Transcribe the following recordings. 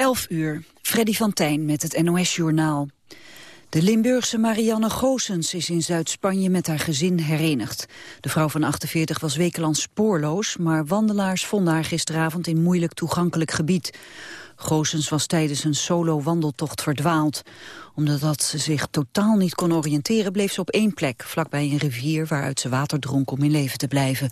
11 uur, Freddy van Tijn met het NOS-journaal. De Limburgse Marianne Goosens is in Zuid-Spanje met haar gezin herenigd. De vrouw van 48 was wekenlang spoorloos, maar wandelaars vonden haar gisteravond in moeilijk toegankelijk gebied. Goosens was tijdens een solo-wandeltocht verdwaald. Omdat ze zich totaal niet kon oriënteren, bleef ze op één plek, vlakbij een rivier waaruit ze water dronk om in leven te blijven.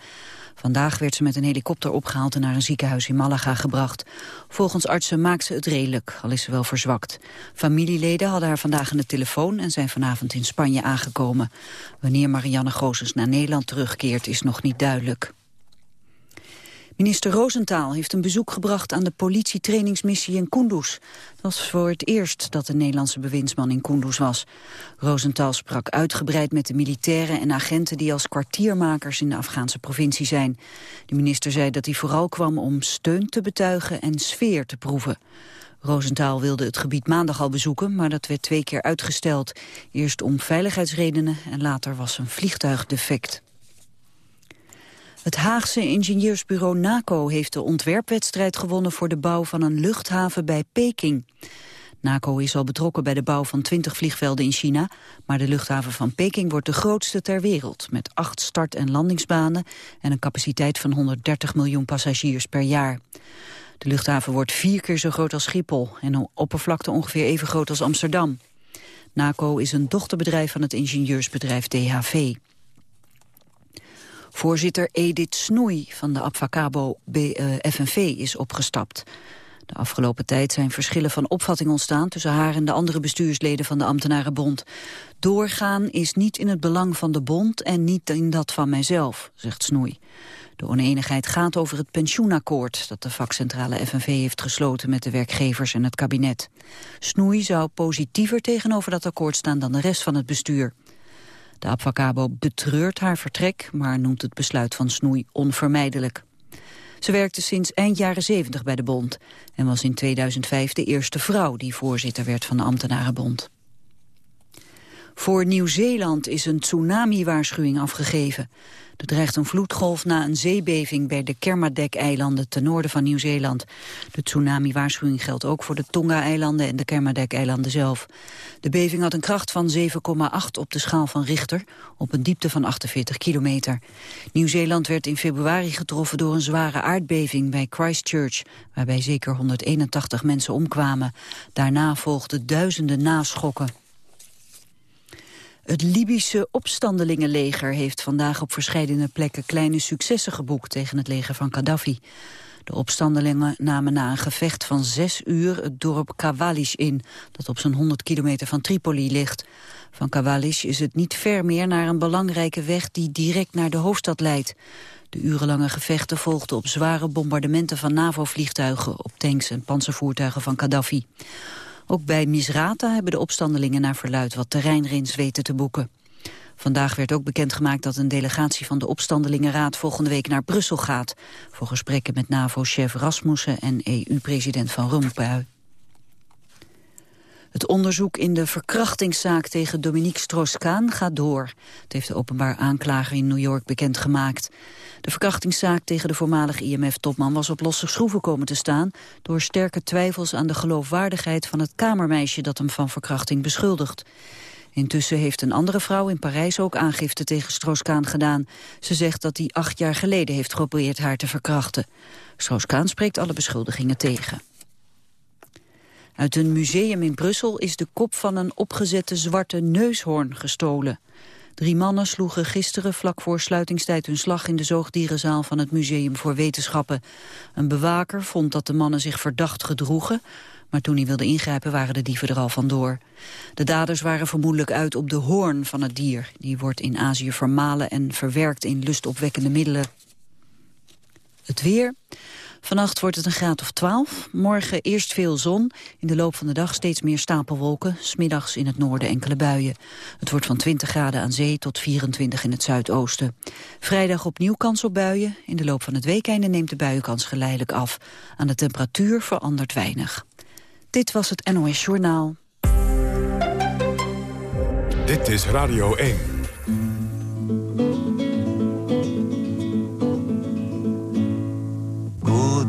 Vandaag werd ze met een helikopter opgehaald en naar een ziekenhuis in Malaga gebracht. Volgens artsen maakt ze het redelijk, al is ze wel verzwakt. Familieleden hadden haar vandaag aan de telefoon en zijn vanavond in Spanje aangekomen. Wanneer Marianne Gozes naar Nederland terugkeert is nog niet duidelijk. Minister Rosentaal heeft een bezoek gebracht aan de politietrainingsmissie in Kunduz. Dat was voor het eerst dat de Nederlandse bewindsman in Kunduz was. Rosentaal sprak uitgebreid met de militairen en agenten die als kwartiermakers in de Afghaanse provincie zijn. De minister zei dat hij vooral kwam om steun te betuigen en sfeer te proeven. Roosentaal wilde het gebied maandag al bezoeken, maar dat werd twee keer uitgesteld. Eerst om veiligheidsredenen en later was een vliegtuig defect. Het Haagse ingenieursbureau NACO heeft de ontwerpwedstrijd gewonnen voor de bouw van een luchthaven bij Peking. NACO is al betrokken bij de bouw van 20 vliegvelden in China, maar de luchthaven van Peking wordt de grootste ter wereld, met acht start- en landingsbanen en een capaciteit van 130 miljoen passagiers per jaar. De luchthaven wordt vier keer zo groot als Schiphol en een oppervlakte ongeveer even groot als Amsterdam. NACO is een dochterbedrijf van het ingenieursbedrijf DHV. Voorzitter Edith Snoei van de Abfacabo FNV is opgestapt. De afgelopen tijd zijn verschillen van opvatting ontstaan... tussen haar en de andere bestuursleden van de ambtenarenbond. Doorgaan is niet in het belang van de bond en niet in dat van mijzelf, zegt Snoei. De oneenigheid gaat over het pensioenakkoord... dat de vakcentrale FNV heeft gesloten met de werkgevers en het kabinet. Snoei zou positiever tegenover dat akkoord staan dan de rest van het bestuur. De Abfacabo betreurt haar vertrek, maar noemt het besluit van Snoei onvermijdelijk. Ze werkte sinds eind jaren 70 bij de bond en was in 2005 de eerste vrouw die voorzitter werd van de ambtenarenbond. Voor Nieuw-Zeeland is een tsunami-waarschuwing afgegeven. Er dreigt een vloedgolf na een zeebeving bij de Kermadec-eilanden ten noorden van Nieuw-Zeeland. De tsunami-waarschuwing geldt ook voor de Tonga-eilanden en de Kermadec-eilanden zelf. De beving had een kracht van 7,8 op de schaal van Richter, op een diepte van 48 kilometer. Nieuw-Zeeland werd in februari getroffen door een zware aardbeving bij Christchurch, waarbij zeker 181 mensen omkwamen. Daarna volgden duizenden naschokken. Het Libische opstandelingenleger heeft vandaag op verschillende plekken kleine successen geboekt tegen het leger van Gaddafi. De opstandelingen namen na een gevecht van zes uur het dorp Kawalish in, dat op zo'n 100 kilometer van Tripoli ligt. Van Kawalish is het niet ver meer naar een belangrijke weg die direct naar de hoofdstad leidt. De urenlange gevechten volgden op zware bombardementen van NAVO-vliegtuigen op tanks en panzervoertuigen van Gaddafi. Ook bij Misrata hebben de opstandelingen naar verluid wat terreinrins weten te boeken. Vandaag werd ook bekendgemaakt dat een delegatie van de opstandelingenraad volgende week naar Brussel gaat. Voor gesprekken met NAVO-chef Rasmussen en EU-president Van Rompuy. Het onderzoek in de verkrachtingszaak tegen Dominique Strauss-Kaan gaat door. Het heeft de openbaar aanklager in New York bekendgemaakt. De verkrachtingszaak tegen de voormalige IMF-topman was op losse schroeven komen te staan... door sterke twijfels aan de geloofwaardigheid van het kamermeisje dat hem van verkrachting beschuldigt. Intussen heeft een andere vrouw in Parijs ook aangifte tegen Strauss-Kaan gedaan. Ze zegt dat hij acht jaar geleden heeft geprobeerd haar te verkrachten. Strauss-Kaan spreekt alle beschuldigingen tegen. Uit een museum in Brussel is de kop van een opgezette zwarte neushoorn gestolen. Drie mannen sloegen gisteren vlak voor sluitingstijd hun slag in de zoogdierenzaal van het Museum voor Wetenschappen. Een bewaker vond dat de mannen zich verdacht gedroegen, maar toen hij wilde ingrijpen waren de dieven er al vandoor. De daders waren vermoedelijk uit op de hoorn van het dier. Die wordt in Azië vermalen en verwerkt in lustopwekkende middelen. Het weer. Vannacht wordt het een graad of 12. Morgen eerst veel zon. In de loop van de dag steeds meer stapelwolken. Smiddags in het noorden enkele buien. Het wordt van 20 graden aan zee tot 24 in het zuidoosten. Vrijdag opnieuw kans op buien. In de loop van het weekende neemt de buienkans geleidelijk af. Aan de temperatuur verandert weinig. Dit was het NOS Journaal. Dit is Radio 1.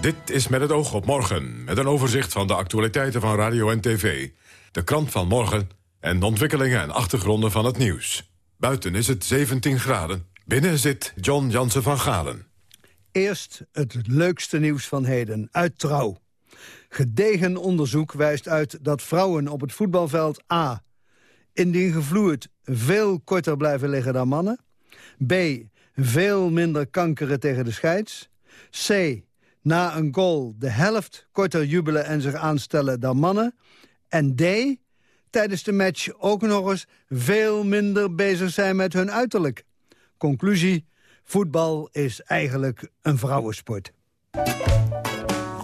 Dit is met het oog op morgen, met een overzicht van de actualiteiten van radio en tv. De krant van morgen en de ontwikkelingen en achtergronden van het nieuws. Buiten is het 17 graden. Binnen zit John Jansen van Galen. Eerst het leukste nieuws van heden, uit Trouw. Gedegen onderzoek wijst uit dat vrouwen op het voetbalveld A... indien gevloerd veel korter blijven liggen dan mannen... B. veel minder kankeren tegen de scheids... C na een goal de helft korter jubelen en zich aanstellen dan mannen. En D, tijdens de match ook nog eens veel minder bezig zijn met hun uiterlijk. Conclusie, voetbal is eigenlijk een vrouwensport.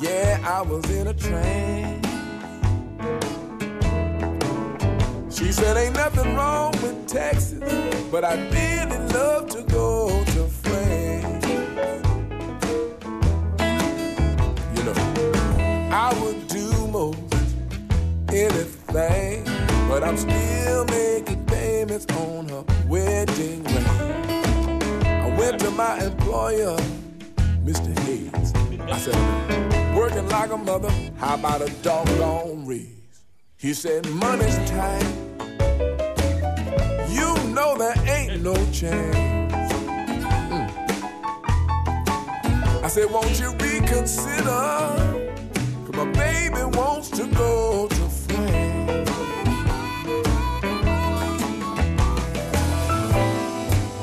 Yeah, I was in a train. She said ain't nothing wrong with Texas, but I really love to go I would do most anything, but I'm still making payments on her wedding ring. I went to my employer, Mr. Hayes. I said, working like a mother, how about a doggone raise? He said, money's tight. You know there ain't no chance. Mm. I said, won't you reconsider? My baby wants to go to France.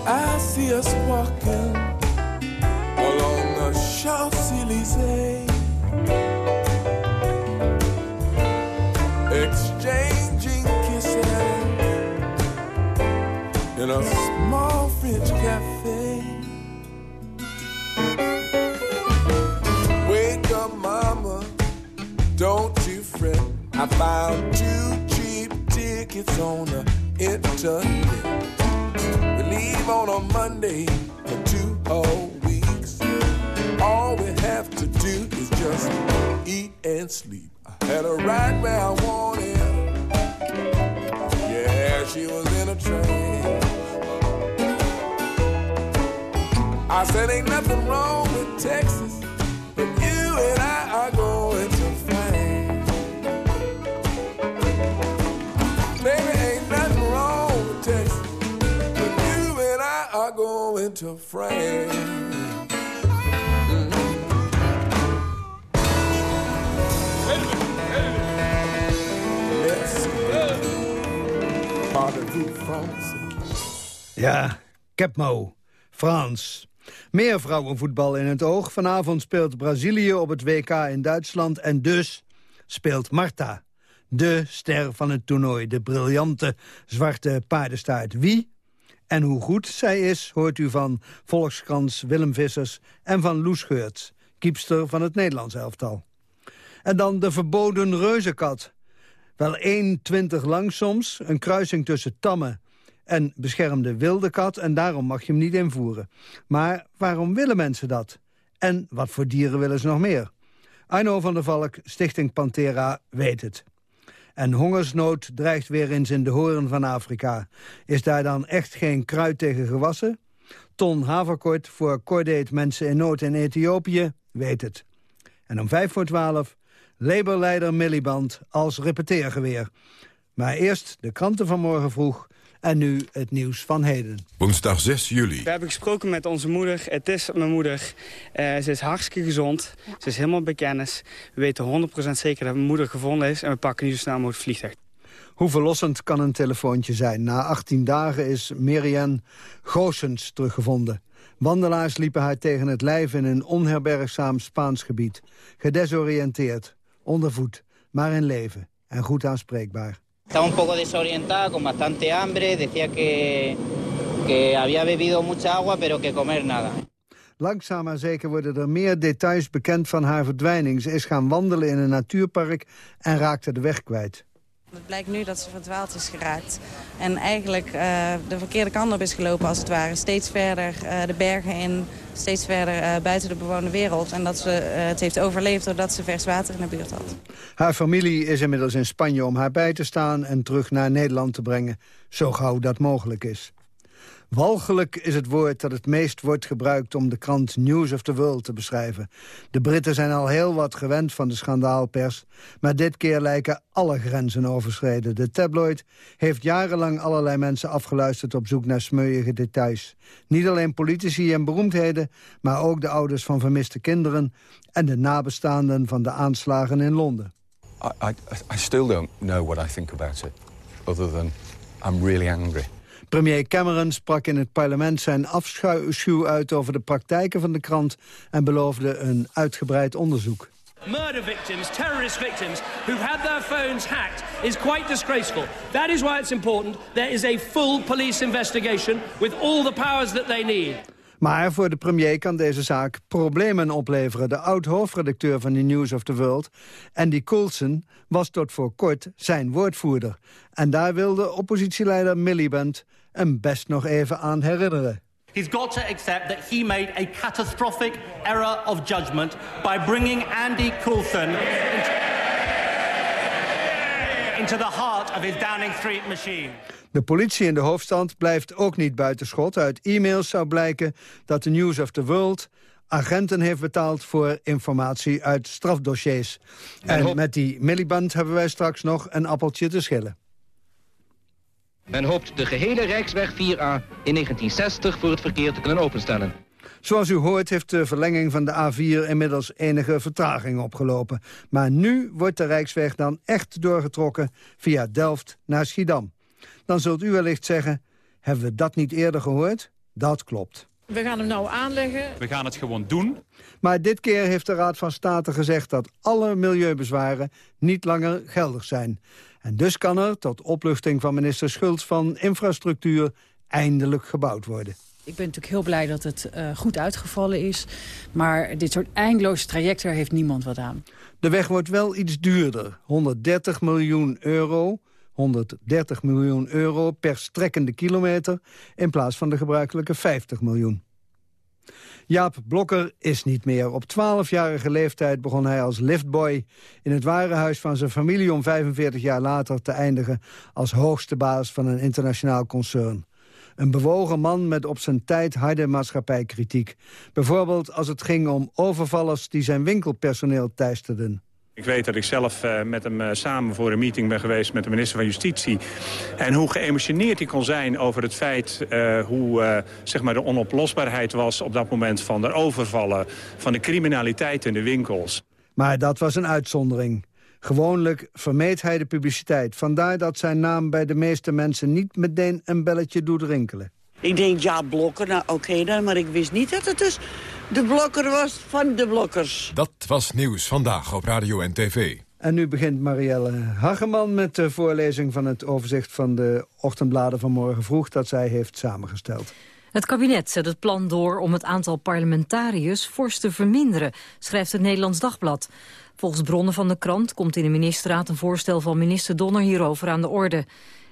I see us walking along the Champs-Élysées, exchanging kisses in a I found two cheap tickets on the internet. We leave on a Monday for two whole weeks. All we have to do is just eat and sleep. I had her right where I wanted. Yeah, she was in a train. I said, ain't nothing wrong with Texas, to France. Ja, Capmo, Frans. Meer vrouwenvoetbal in het oog. Vanavond speelt Brazilië op het WK in Duitsland. En dus speelt Marta, de ster van het toernooi. De briljante zwarte paardenstaart. Wie? En hoe goed zij is, hoort u van volkskrans Willem Vissers... en van Loes Geurts, kiepster van het Nederlands elftal. En dan de verboden reuzenkat. Wel 1,20 lang soms, een kruising tussen tamme en beschermde wilde kat... en daarom mag je hem niet invoeren. Maar waarom willen mensen dat? En wat voor dieren willen ze nog meer? Arno van der Valk, Stichting Panthera, weet het. En hongersnood dreigt weer eens in de horen van Afrika. Is daar dan echt geen kruid tegen gewassen? Ton Haverkort voor Cordate Mensen in Nood in Ethiopië weet het. En om vijf voor twaalf Labour-leider Milliband als repeteergeweer. Maar eerst de kranten van morgen vroeg en nu het nieuws van heden. Woensdag 6 juli. We hebben gesproken met onze moeder. Het is mijn moeder. Uh, ze is hartstikke gezond. Ze is helemaal bij kennis. We weten 100% zeker dat mijn moeder gevonden is. En we pakken nu zo snel mogelijk vliegtuig. Hoe verlossend kan een telefoontje zijn? Na 18 dagen is Miriam Goossens teruggevonden. Wandelaars liepen haar tegen het lijf in een onherbergzaam Spaans gebied. Gedesoriënteerd, ondervoed, maar in leven en goed aanspreekbaar. Estaba un poco desorientada, con bastante hambre. Decía que, que había bebido mucha agua, pero que comer nada. Langzaam maar zeker worden er meer details bekend van haar verdwijning. Ze is gaan wandelen in een natuurpark en raakte de weg kwijt. Het blijkt nu dat ze verdwaald is geraakt. En eigenlijk uh, de verkeerde kant op is gelopen als het ware. Steeds verder uh, de bergen in, steeds verder uh, buiten de bewoonde wereld. En dat ze het heeft overleefd doordat ze vers water in de buurt had. Haar familie is inmiddels in Spanje om haar bij te staan... en terug naar Nederland te brengen, zo gauw dat mogelijk is. Walgelijk is het woord dat het meest wordt gebruikt om de krant News of the World te beschrijven. De Britten zijn al heel wat gewend van de schandaalpers, maar dit keer lijken alle grenzen overschreden. De tabloid heeft jarenlang allerlei mensen afgeluisterd op zoek naar smeuïge details. Niet alleen politici en beroemdheden, maar ook de ouders van vermiste kinderen en de nabestaanden van de aanslagen in Londen. I, I, I still don't know what I think about it, other than I'm really angry. Premier Cameron sprak in het parlement zijn afschuw uit over de praktijken van de krant en beloofde een uitgebreid onderzoek. Murder victims, terrorist victims who've had their phones hacked is quite disgraceful. That is why it's important there is a full police investigation with all the powers that they need. Maar voor de premier kan deze zaak problemen opleveren. De oud-hoofdredacteur van The News of the World, Andy Coulson, was tot voor kort zijn woordvoerder. En daar wilde oppositieleider Miliband hem best nog even aan herinneren. He's got to accept that he made a catastrophic error of judgment by bringing Andy Coulson into, into the heart of his Downing Street machine. De politie in de hoofdstad blijft ook niet buitenschot. Uit e-mails zou blijken dat de News of the World agenten heeft betaald voor informatie uit strafdossiers. En met die milliband hebben wij straks nog een appeltje te schillen. Men hoopt de gehele Rijksweg 4A in 1960 voor het verkeer te kunnen openstellen. Zoals u hoort heeft de verlenging van de A4 inmiddels enige vertraging opgelopen. Maar nu wordt de Rijksweg dan echt doorgetrokken via Delft naar Schiedam. Dan zult u wellicht zeggen, hebben we dat niet eerder gehoord? Dat klopt. We gaan hem nou aanleggen. We gaan het gewoon doen. Maar dit keer heeft de Raad van State gezegd dat alle milieubezwaren niet langer geldig zijn. En dus kan er, tot opluchting van minister Schultz van Infrastructuur, eindelijk gebouwd worden. Ik ben natuurlijk heel blij dat het uh, goed uitgevallen is. Maar dit soort eindeloze trajecten heeft niemand wat aan. De weg wordt wel iets duurder. 130 miljoen euro 130 miljoen euro per strekkende kilometer... in plaats van de gebruikelijke 50 miljoen. Jaap Blokker is niet meer. Op 12-jarige leeftijd begon hij als liftboy in het warenhuis van zijn familie... om 45 jaar later te eindigen als hoogste baas van een internationaal concern. Een bewogen man met op zijn tijd harde maatschappijkritiek. Bijvoorbeeld als het ging om overvallers die zijn winkelpersoneel teisterden. Ik weet dat ik zelf uh, met hem uh, samen voor een meeting ben geweest met de minister van Justitie. En hoe geëmotioneerd hij kon zijn over het feit uh, hoe zeg maar de onoplosbaarheid was op dat moment van de overvallen, van de criminaliteit in de winkels. Maar dat was een uitzondering. Gewoonlijk vermeed hij de publiciteit. Vandaar dat zijn naam bij de meeste mensen niet meteen een belletje doet rinkelen. Ik denk, ja, blokken, nou oké dan, maar ik wist niet dat het dus de blokker was van de blokkers. Dat was Nieuws Vandaag op Radio en TV. En nu begint Marielle Hageman met de voorlezing van het overzicht van de ochtendbladen van morgen vroeg dat zij heeft samengesteld. Het kabinet zet het plan door om het aantal parlementariërs fors te verminderen, schrijft het Nederlands Dagblad. Volgens bronnen van de krant komt in de ministerraad een voorstel van minister Donner hierover aan de orde.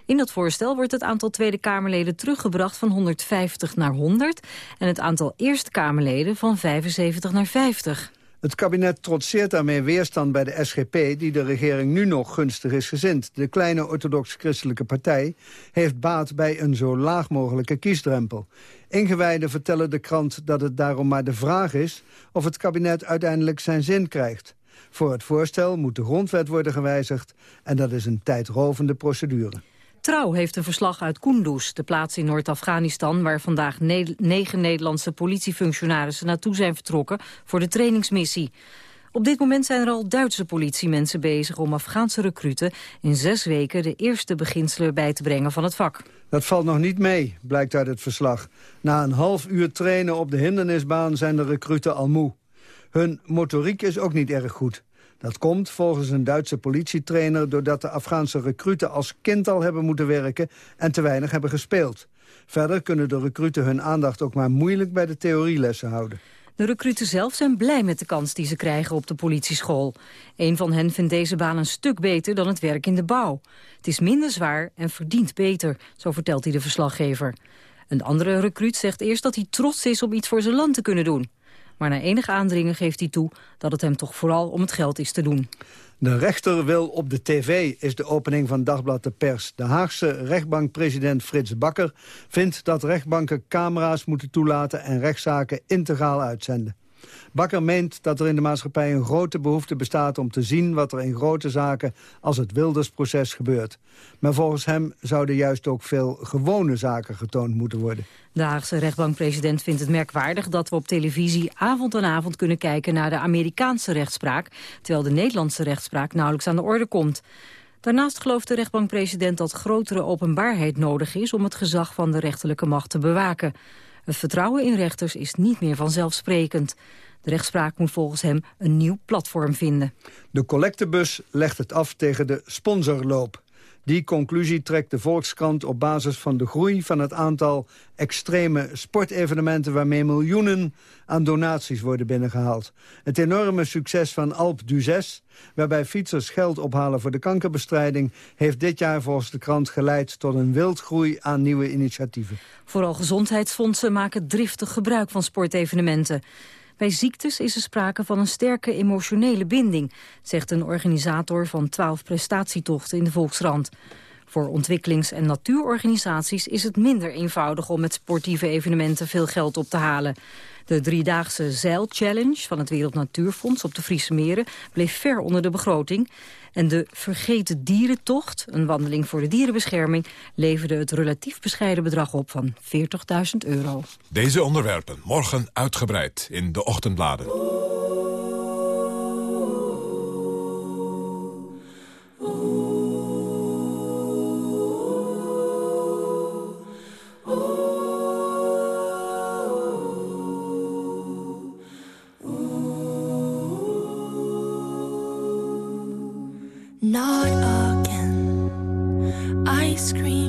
In dat voorstel wordt het aantal Tweede Kamerleden teruggebracht van 150 naar 100... en het aantal Eerste Kamerleden van 75 naar 50. Het kabinet trotseert daarmee weerstand bij de SGP... die de regering nu nog gunstig is gezind. De kleine orthodox-christelijke partij heeft baat bij een zo laag mogelijke kiesdrempel. Ingewijden vertellen de krant dat het daarom maar de vraag is... of het kabinet uiteindelijk zijn zin krijgt. Voor het voorstel moet de grondwet worden gewijzigd... en dat is een tijdrovende procedure. Trouw heeft een verslag uit Kunduz, de plaats in Noord-Afghanistan... waar vandaag negen Nederlandse politiefunctionarissen naartoe zijn vertrokken... voor de trainingsmissie. Op dit moment zijn er al Duitse politiemensen bezig om Afghaanse recruten in zes weken de eerste beginselen bij te brengen van het vak. Dat valt nog niet mee, blijkt uit het verslag. Na een half uur trainen op de hindernisbaan zijn de recruten al moe. Hun motoriek is ook niet erg goed. Dat komt volgens een Duitse politietrainer doordat de Afghaanse recruten als kind al hebben moeten werken en te weinig hebben gespeeld. Verder kunnen de recruten hun aandacht ook maar moeilijk bij de theorielessen houden. De recruten zelf zijn blij met de kans die ze krijgen op de politieschool. Een van hen vindt deze baan een stuk beter dan het werk in de bouw. Het is minder zwaar en verdient beter, zo vertelt hij de verslaggever. Een andere recruut zegt eerst dat hij trots is om iets voor zijn land te kunnen doen. Maar na enig aandringen geeft hij toe dat het hem toch vooral om het geld is te doen. De rechter wil op de tv, is de opening van Dagblad de Pers. De Haagse rechtbankpresident Frits Bakker vindt dat rechtbanken camera's moeten toelaten... en rechtszaken integraal uitzenden. Bakker meent dat er in de maatschappij een grote behoefte bestaat... om te zien wat er in grote zaken als het Wildersproces gebeurt. Maar volgens hem zouden juist ook veel gewone zaken getoond moeten worden. De Haagse rechtbankpresident vindt het merkwaardig dat we op televisie avond aan avond kunnen kijken naar de Amerikaanse rechtspraak, terwijl de Nederlandse rechtspraak nauwelijks aan de orde komt. Daarnaast gelooft de rechtbankpresident dat grotere openbaarheid nodig is om het gezag van de rechterlijke macht te bewaken. Het vertrouwen in rechters is niet meer vanzelfsprekend. De rechtspraak moet volgens hem een nieuw platform vinden. De collectebus legt het af tegen de sponsorloop. Die conclusie trekt de Volkskrant op basis van de groei van het aantal extreme sportevenementen waarmee miljoenen aan donaties worden binnengehaald. Het enorme succes van Alp d'Huez, waarbij fietsers geld ophalen voor de kankerbestrijding, heeft dit jaar volgens de krant geleid tot een wildgroei aan nieuwe initiatieven. Vooral gezondheidsfondsen maken driftig gebruik van sportevenementen. Bij ziektes is er sprake van een sterke emotionele binding, zegt een organisator van twaalf prestatietochten in de Volksrand. Voor ontwikkelings- en natuurorganisaties is het minder eenvoudig om met sportieve evenementen veel geld op te halen. De driedaagse zeilchallenge van het Wereld Natuurfonds op de Friese Meren bleef ver onder de begroting. En de Vergeten Dierentocht, een wandeling voor de dierenbescherming, leverde het relatief bescheiden bedrag op van 40.000 euro. Deze onderwerpen morgen uitgebreid in de ochtendbladen. Not again. I scream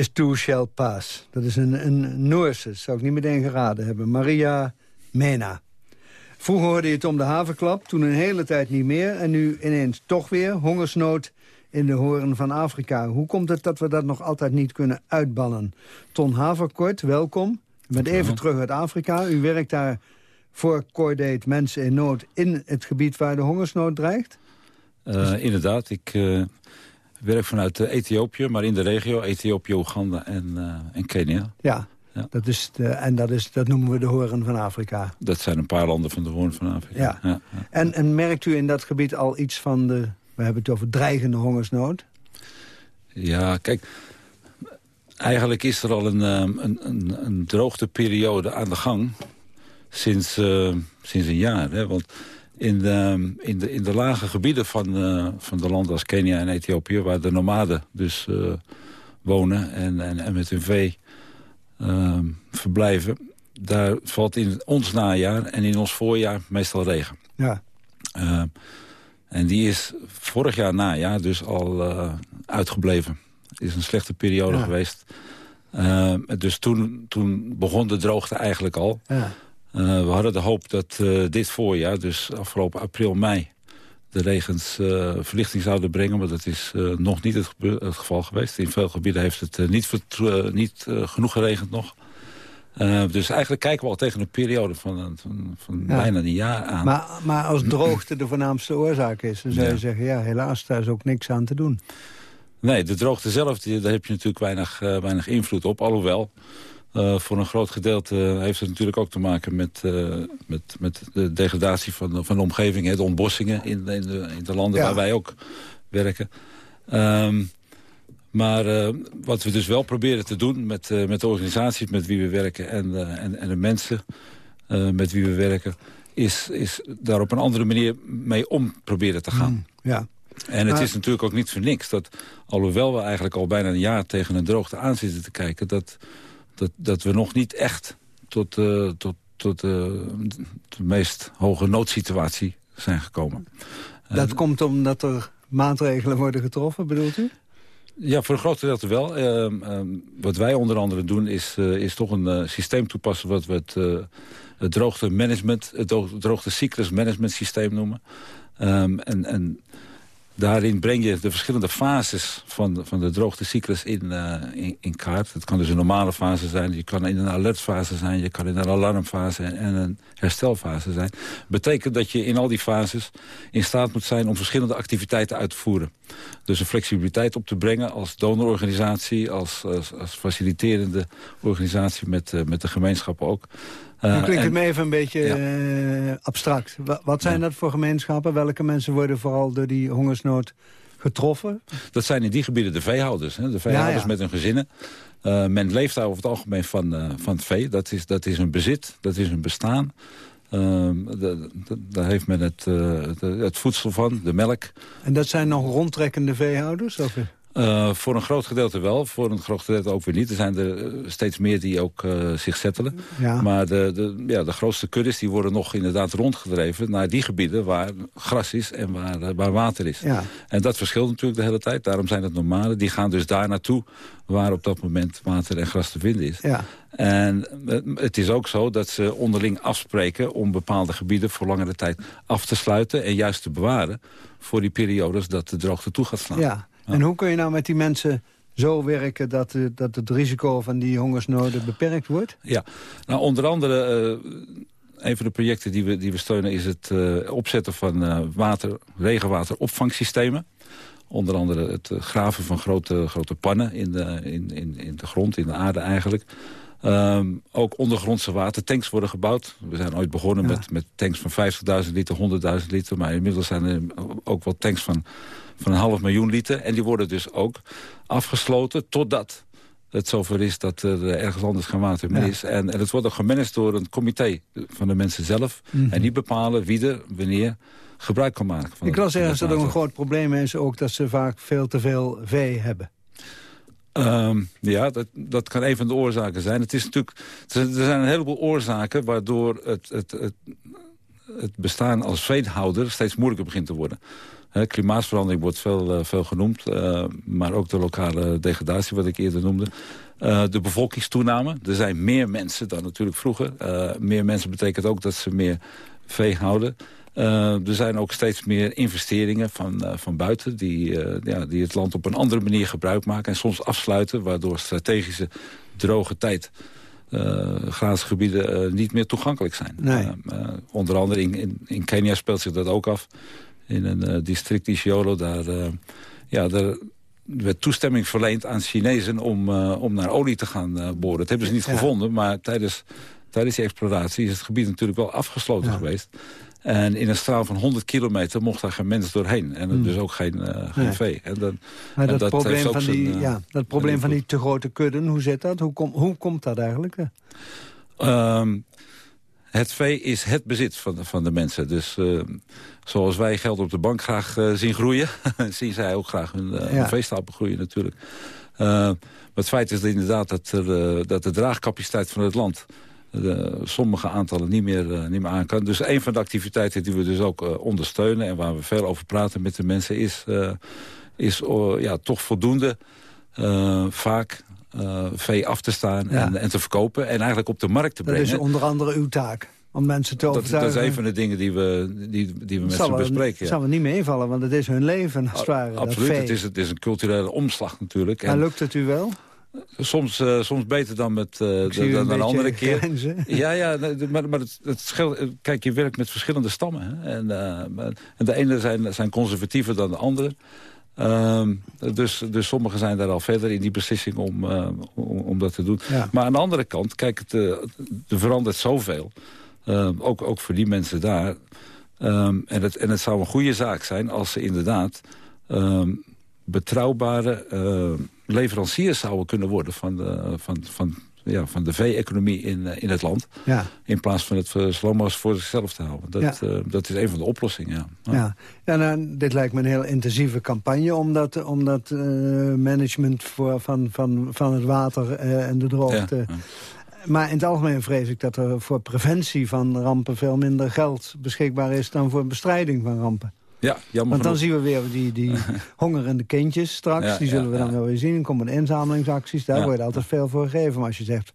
This too shall pass. Dat is een, een Noorse, zou ik niet meteen geraden hebben. Maria Mena. Vroeger hoorde je het om de havenklap, toen een hele tijd niet meer... en nu ineens toch weer hongersnood in de horen van Afrika. Hoe komt het dat we dat nog altijd niet kunnen uitbannen? Ton Haverkort, welkom. Bent even terug uit Afrika. U werkt daar voor Cordate Mensen in Nood... in het gebied waar de hongersnood dreigt? Uh, inderdaad, ik uh, werk vanuit uh, Ethiopië, maar in de regio. Ethiopië, Oeganda en, en Kenia. Ja, ja. Dat is de, en dat, is, dat noemen we de horen van Afrika. Dat zijn een paar landen van de hoorn van Afrika. Ja. ja. En, en merkt u in dat gebied al iets van de... We hebben het over dreigende hongersnood. Ja, kijk... Eigenlijk is er al een, een, een, een droogteperiode aan de gang sinds, uh, sinds een jaar. Hè? Want in de, in, de, in de lage gebieden van, uh, van de landen als Kenia en Ethiopië... waar de nomaden dus uh, wonen en, en, en, met hun vee verblijven... daar valt in ons najaar en in ons voorjaar meestal regen. Ja. en die is vorig jaar najaar dus al uitgebleven. Het is een slechte periode ja. geweest. dus toen, toen begon de droogte eigenlijk al... Ja. Uh, we hadden de hoop dat uh, dit voorjaar, dus afgelopen april, mei... de regens uh, verlichting zouden brengen, maar dat is nog niet het, het, geval geweest. In veel gebieden heeft het niet, niet genoeg geregend nog. dus eigenlijk kijken we al tegen een periode van, van, van ja. bijna een jaar aan. Maar, maar als droogte de voornaamste oorzaak is... dan zou je zeggen, ja, helaas, daar is ook niks aan te doen. Nee, de droogte zelf, daar heb je natuurlijk weinig, weinig invloed op. Alhoewel... Uh, voor een groot gedeelte heeft het natuurlijk ook te maken met, uh, met, met de degradatie van, de, van de omgeving. Hè, de ontbossingen in, in, de, in de landen ja. waar wij ook werken. Um, maar uh, wat we dus wel proberen te doen met, met de organisaties met wie we werken... en, en, en de mensen met wie we werken... Is, is daar op een andere manier mee om proberen te gaan. Mm, ja. En het is natuurlijk ook niet voor niks dat, alhoewel we eigenlijk al bijna een jaar tegen een droogte aan zitten te kijken... dat dat, dat we nog niet echt tot, uh, tot, tot uh, de meest hoge noodsituatie zijn gekomen. Dat uh, komt omdat er maatregelen worden getroffen, bedoelt u? Ja, voor een groot gedeelte wel. Uh, wat wij onder andere doen is, is toch een systeem toepassen... wat we het, het droogte management, het droogte cyclus management systeem noemen. Um, en, en Daarin breng je de verschillende fases van van de droogtecyclus in, uh, in, in, kaart. Het kan dus een normale fase zijn, je kan in een alertfase zijn... je kan in een alarmfase en een herstelfase zijn. Betekent dat je in al die fases in staat moet zijn... om verschillende activiteiten uit te voeren. Dus een flexibiliteit op te brengen als donororganisatie... als, als, faciliterende organisatie met, uh, met de gemeenschappen ook... Uh, nu klinkt het me even een beetje ja. uh, abstract. Wat, zijn ja. dat voor gemeenschappen? Welke mensen worden vooral door die hongersnood getroffen? Dat zijn in die gebieden de veehouders. Hè? De veehouders ja, met hun gezinnen. Uh, men leeft daar over het algemeen van, van het vee. Dat is, dat is een bezit, dat is een bestaan. Ehm, daar heeft men het, het, het, voedsel van, de melk. En dat zijn nog rondtrekkende veehouders? Of? Uh, voor een groot gedeelte wel, voor een groot gedeelte ook weer niet. Er zijn er steeds meer die ook uh, zich settelen. Ja. Maar de, de, ja, de grootste kuddes die worden nog inderdaad rondgedreven... naar die gebieden waar gras is en waar, waar water is. Ja. En dat verschilt natuurlijk de hele tijd. Daarom zijn het normale. Die gaan dus daar naartoe waar op dat moment water en gras te vinden is. Ja. En het is ook zo dat ze onderling afspreken... om bepaalde gebieden voor langere tijd af te sluiten... en juist te bewaren voor die periodes dat de droogte toe gaat slaan. Ja. En hoe kun je nou met die mensen zo werken dat, uh, dat het risico van die hongersnoden beperkt wordt? Ja, nou onder andere... Uh, een van de projecten die we, die we steunen is het uh, opzetten van water, regenwateropvangsystemen. Onder andere het graven van grote, grote pannen in de, in, in, in de grond, in de aarde eigenlijk. Um, ook ondergrondse watertanks worden gebouwd. We zijn ooit begonnen ja. met, met tanks van 50.000 liter, 100.000 liter. Maar inmiddels zijn er ook wel tanks van van een half miljoen liter. En die worden dus ook afgesloten totdat het zover is dat er ergens anders geen water meer ja. is. En, en het wordt ook gemanaged door een comité van de mensen zelf. Mm -hmm. En die bepalen wie er wanneer gebruik kan maken. Van Ik las ergens dat er een groot probleem is ook dat ze vaak veel te veel vee hebben. Um, ja, dat, dat kan een van de oorzaken zijn. Het is natuurlijk, er zijn een heleboel oorzaken waardoor het, het, het, het bestaan als veehouder steeds moeilijker begint te worden. Klimaatverandering wordt veel, eh, veel genoemd. eh, maar ook de lokale degradatie, wat ik eerder noemde. Eh, de bevolkingstoename. Er zijn meer mensen dan natuurlijk vroeger. Meer mensen betekent ook dat ze meer vee houden. Er zijn ook steeds meer investeringen van, van buiten... Die, ja, die het land op een andere manier gebruik maken... en soms afsluiten, waardoor strategische droge tijd... graansgebieden eh, niet meer toegankelijk zijn. Nee. Onder andere in, in, in Kenia speelt zich dat ook af. In een eh, district Isiolo, daar, eh, ja, daar werd toestemming verleend aan Chinezen... om, eh, om naar olie te gaan boren. Dat hebben ze niet Ja. gevonden, maar tijdens, tijdens die exploratie... is het gebied natuurlijk wel afgesloten geweest. En in een straal van 100 kilometer mocht daar geen mens doorheen. En Hmm. dus ook geen, eh, geen Nee. vee. En dan, Maar en dat, probleem, van zijn, die, ja, dat probleem van die te grote kudden, hoe zit dat? Hoe, kom, hoe komt dat eigenlijk? Ehm, het vee is het bezit van de, van de mensen. Dus eh, zoals wij geld op de bank graag eh, zien groeien... zien zij ook graag hun, Ja. hun veestapel groeien natuurlijk. Maar het feit is inderdaad dat, er, dat de draagcapaciteit van het land... sommige aantallen niet meer, niet meer aan kan. Dus een van de activiteiten die we dus ook ondersteunen... en waar we veel over praten met de mensen... is, is oh, ja, toch voldoende vaak eh, vee af te staan Ja. en, en te verkopen. En eigenlijk op de markt te Dat brengen. is onder andere uw taak, om mensen te Dat, dat overtuigen. is een van de dingen die we, die, die we met ze bespreken. ja. zal wel niet meevallen, want het is hun leven als het ware. dat Absoluut, het is, het is een culturele omslag natuurlijk. En lukt het u wel? soms, eh, soms beter dan, met, eh, dan, een andere keer. Ja, ja maar, maar het, het scheelt, kijk, je werkt met verschillende stammen. Hè? En, en de ene zijn, zijn conservatiever dan de andere. Ehm, dus, dus sommigen zijn daar al verder in die beslissing om, eh, om, om dat te doen. Ja. Maar aan de andere kant, kijk, het, eh, er verandert zoveel. Ehm, ook, ook voor die mensen daar. Ehm, en, het, en het zou een goede zaak zijn als ze inderdaad... ehm, betrouwbare eh, leveranciers zouden kunnen worden... van de, van, van, ja, van de vee-economie in, eh, in het land. Ja. In plaats van het uh, sloma's voor zichzelf te houden. Dat, Ja. eh, dat is een van de oplossingen, ja. Ja, ja nou, dit lijkt me een heel intensieve campagne... om dat, om dat eh, management voor, van, van, van het water eh, en de droogte... Maar in het algemeen vrees ik dat er voor preventie van rampen... veel minder geld beschikbaar is dan voor bestrijding van rampen. Ja, jammer Want dan genoeg. zien we weer die, die hongerende kindjes straks. Ja, die zullen ja, we dan wel weer zien. Er komen inzamelingsacties, daar wordt altijd veel voor gegeven. Maar als je zegt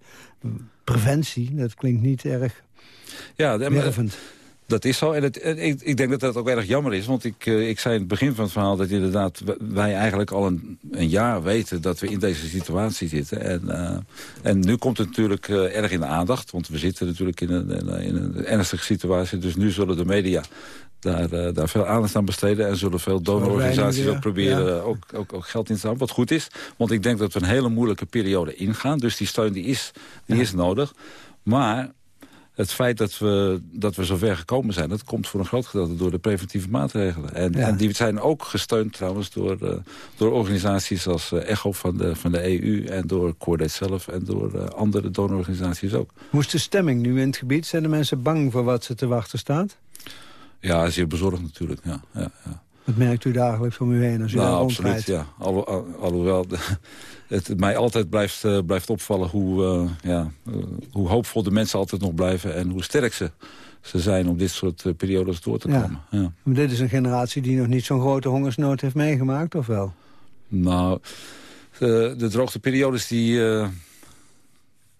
preventie, dat klinkt niet erg Ja, de-. Dat is zo. En het, ik, ik denk dat dat ook erg jammer is. Want ik, eh, ik zei in het begin van het verhaal dat inderdaad wij eigenlijk al een, een jaar weten dat we in deze situatie zitten. En, eh, en nu komt het natuurlijk eh, erg in de aandacht. Want we zitten natuurlijk in een, in een- ernstige situatie. Dus nu zullen de media daar, daar veel aandacht aan besteden. En zullen veel donororganisaties ook proberen ja. ook, ook, ook geld in te staan. Wat goed is. Want ik denk dat we een hele moeilijke periode ingaan. Dus die steun die is, die is nodig. Maar het feit dat we, dat we zover gekomen zijn... dat komt voor een groot gedeelte door de preventieve maatregelen. En, Ja. en die zijn ook gesteund trouwens door, eh, door organisaties als eh, ECHO van de, van de EU... en door Coordate zelf en door eh, andere donororganisaties ook. Hoe is de stemming nu in het gebied? Zijn de mensen bang voor wat ze te wachten staat? Ja, zeer bezorgd natuurlijk. Ja, ja, ja. Wat merkt u dagelijks om u heen als u Nou, absoluut, rondrijdt? ja. Alho- al- alhoewel de- het mij altijd blijft, eh, blijft opvallen hoe, eh, ja, eh, hoe hoopvol de mensen altijd nog blijven... en hoe sterk ze, ze zijn om dit soort periodes door te Ja. komen. Ja. Maar dit is een generatie die nog niet zo'n grote hongersnood heeft meegemaakt, of wel? Nou, de, de droogteperiodes die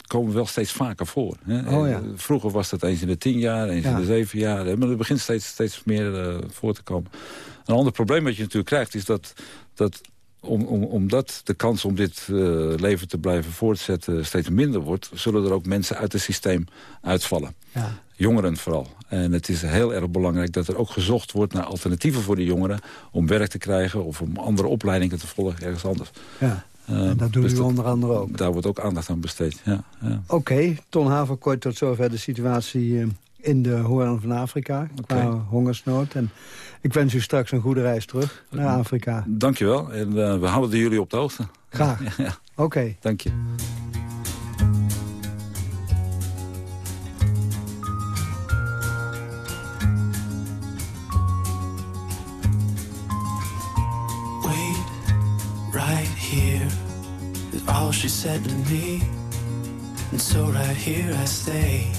komen wel steeds vaker voor. Hè? Oh ja. Vroeger was dat eens in de tien jaar, eens in de zeven jaar. Maar het begint steeds, steeds meer eh, voor te komen. Een ander probleem wat je natuurlijk krijgt is dat... dat om, om, omdat de kans om dit eh, leven te blijven voortzetten steeds minder wordt... zullen er ook mensen uit het systeem uitvallen. Ja. Jongeren vooral. En het is heel erg belangrijk dat er ook gezocht wordt naar alternatieven voor die jongeren... om werk te krijgen of om andere opleidingen te volgen ergens anders. Ja. Eh, En dat doet dus u onder andere ook. Daar wordt ook aandacht aan besteed, ja. ja. Oké, Ton Haverkort tot zover de situatie eh, in de Hoorn van Afrika. Qua hongersnood. En ik wens u straks een goede reis terug naar Afrika. Dankjewel. En eh, we houden jullie op de hoogte. Graag. Ja, Oké. dank je. Wait right here is all she said to me. And so right here I stay.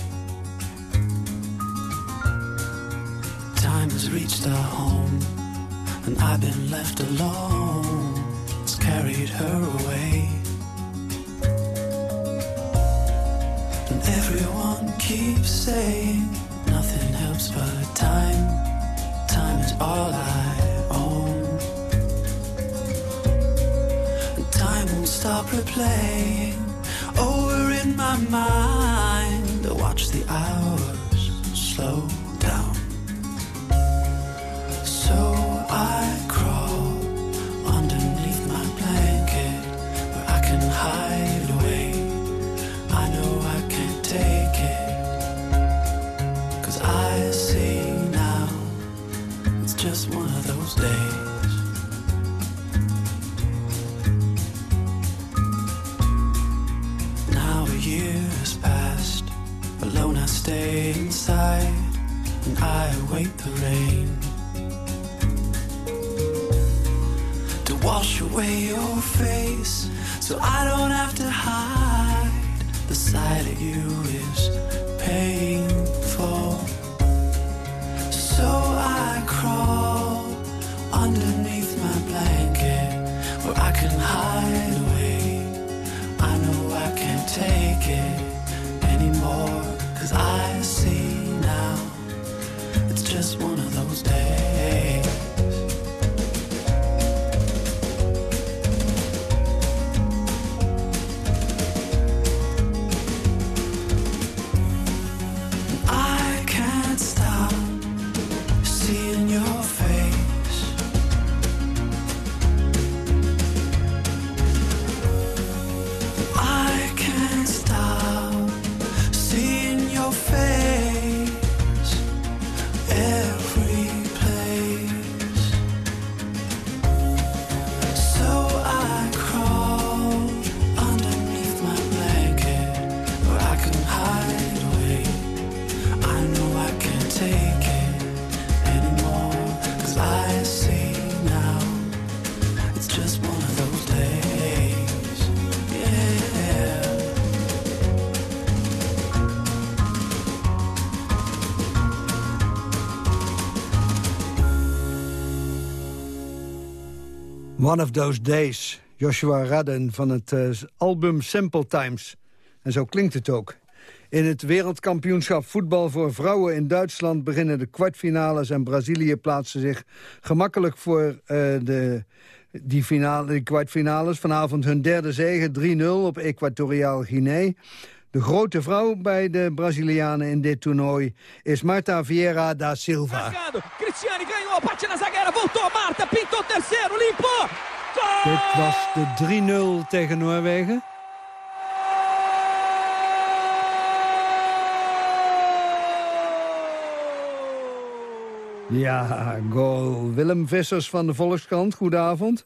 Time has reached our home. and I've been left alone. It's carried her away. And everyone keeps saying nothing helps but time. Time is all I own. And time won't stop replaying over in my mind. I watch the hours slow I face so I don't have to hide. The sight of you One of Those Days. Joshua Radden van het eh, album Simple Times. En zo klinkt het ook. In het wereldkampioenschap voetbal voor vrouwen in Duitsland... beginnen de kwartfinales en Brazilië plaatsen zich gemakkelijk voor eh, de, die, finale, die kwartfinales. Vanavond hun derde zege, 3-0 op Equatoriaal Guinea. De grote vrouw bij de Brazilianen in dit toernooi is Marta Vieira da Silva. Marcado, Cristiane ganhou, bate na zagueira, voltou, Marta, pintou terceiro, limpou! Dit was de 3-0 tegen Noorwegen. Ja, goal. Willem Vissers van de Volkskrant, goedenavond.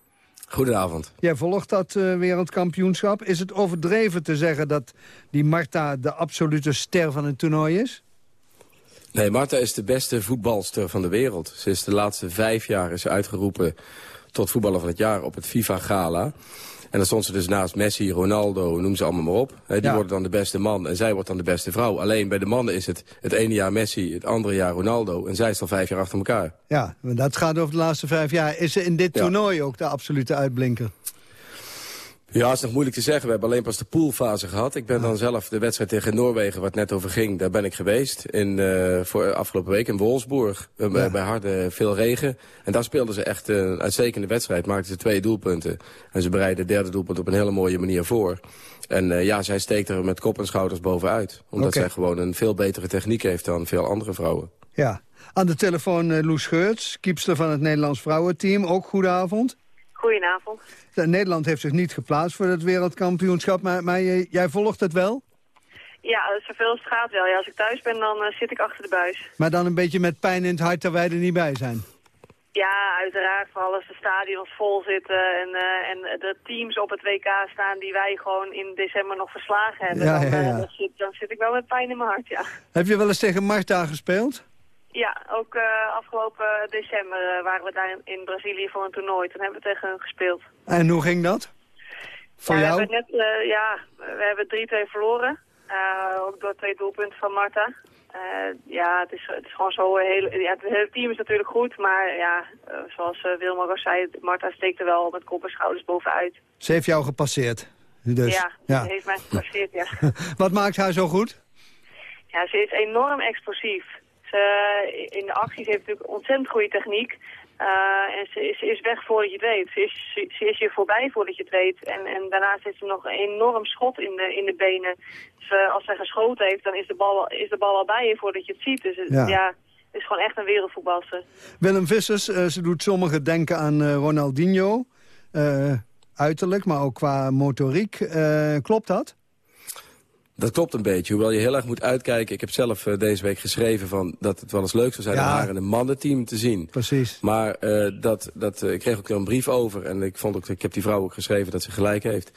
Goedenavond. Jij volgt dat eh, wereldkampioenschap. Is het overdreven te zeggen dat die Marta de absolute ster van het toernooi is? Nee, Marta is de beste voetbalster van de wereld. Ze is de laatste vijf jaar is ze uitgeroepen tot voetballer van het jaar op het FIFA-gala. En dan stond ze dus naast Messi, Ronaldo, noem ze allemaal maar op. He, die worden dan de beste man en zij wordt dan de beste vrouw. Alleen bij de mannen is het het ene jaar Messi, het andere jaar Ronaldo. En zij is al vijf jaar achter elkaar. Ja, dat gaat over de laatste vijf jaar. Is ze in dit Ja. toernooi ook de absolute uitblinker? Ja, het is nog moeilijk te zeggen. We hebben alleen pas de poolfase gehad. Ik ben dan zelf de wedstrijd tegen Noorwegen, waar het net over ging, daar ben ik geweest. In, eh, voor afgelopen week in Wolfsburg, eh, bij- bij harde veel regen. En daar speelden ze echt eh, een uitstekende wedstrijd. Maakten ze twee doelpunten. En ze bereiden het derde doelpunt op een hele mooie manier voor. En eh, ja, zij steekt er met kop en schouders bovenuit. Omdat zij gewoon een veel betere techniek heeft dan veel andere vrouwen. Ja. Aan de telefoon eh, Loes Geurts, kiepster van het Nederlands vrouwenteam. Ook goedenavond. Goedenavond. Nederland heeft zich niet geplaatst voor het wereldkampioenschap, maar, maar jij, jij volgt het wel? Ja, zoveel als het gaat wel. Ja, als ik thuis ben, dan eh, zit ik achter de buis. Maar dan een beetje met pijn in het hart dat wij er niet bij zijn. Ja, uiteraard. Vooral als de stadions vol zitten en, eh, en de teams op het WK staan die wij gewoon in december nog verslagen hebben. Ja, dan, ja, eh, ja. dan zit, dan zit ik wel met pijn in mijn hart, ja. Heb je wel eens tegen Marta gespeeld? Ja, ook eh, afgelopen december eh, waren we daar in, in Brazilië voor een toernooi. Toen hebben we tegen hen gespeeld. En hoe ging dat? Voor ja, jou? We hebben net, eh, ja, we hebben 3-2 verloren. Ook door twee doelpunten van Marta. Ja, het is, het is gewoon zo... Heel, ja, het hele team is natuurlijk goed, maar ja, zoals uh, Wilma al zei, Marta steekt er wel met kop en schouders bovenuit. Ze heeft jou gepasseerd. Dus, ja, ja. ze heeft mij gepasseerd, ja. Wat maakt haar zo goed? Ja, ze is enorm explosief. Ze, in de acties heeft natuurlijk ontzettend goede techniek. Uh, en ze, ze, is weg voordat je het weet. Ze is, ze, ze, is je voorbij voordat je het weet. En, en daarnaast heeft ze nog een enorm schot in de, in de benen. Dus uh, als zij geschoten heeft, dan is de, bal, is de bal al bij je voordat je het ziet. Dus ja, ja het is gewoon echt een wereldvoetbalster. Willem Vissers, uh, ze doet sommigen denken aan Ronaldinho. uiterlijk, maar ook qua motoriek. klopt dat? Dat klopt een beetje, hoewel je heel erg moet uitkijken. Ik heb zelf uh, deze week geschreven van dat het wel eens leuk zou zijn... Ja. om haar in een mannenteam te zien. Precies. Maar uh, dat, dat, uh, ik kreeg ook een brief over. En ik, vond ook, ik heb die vrouw ook geschreven dat ze gelijk heeft.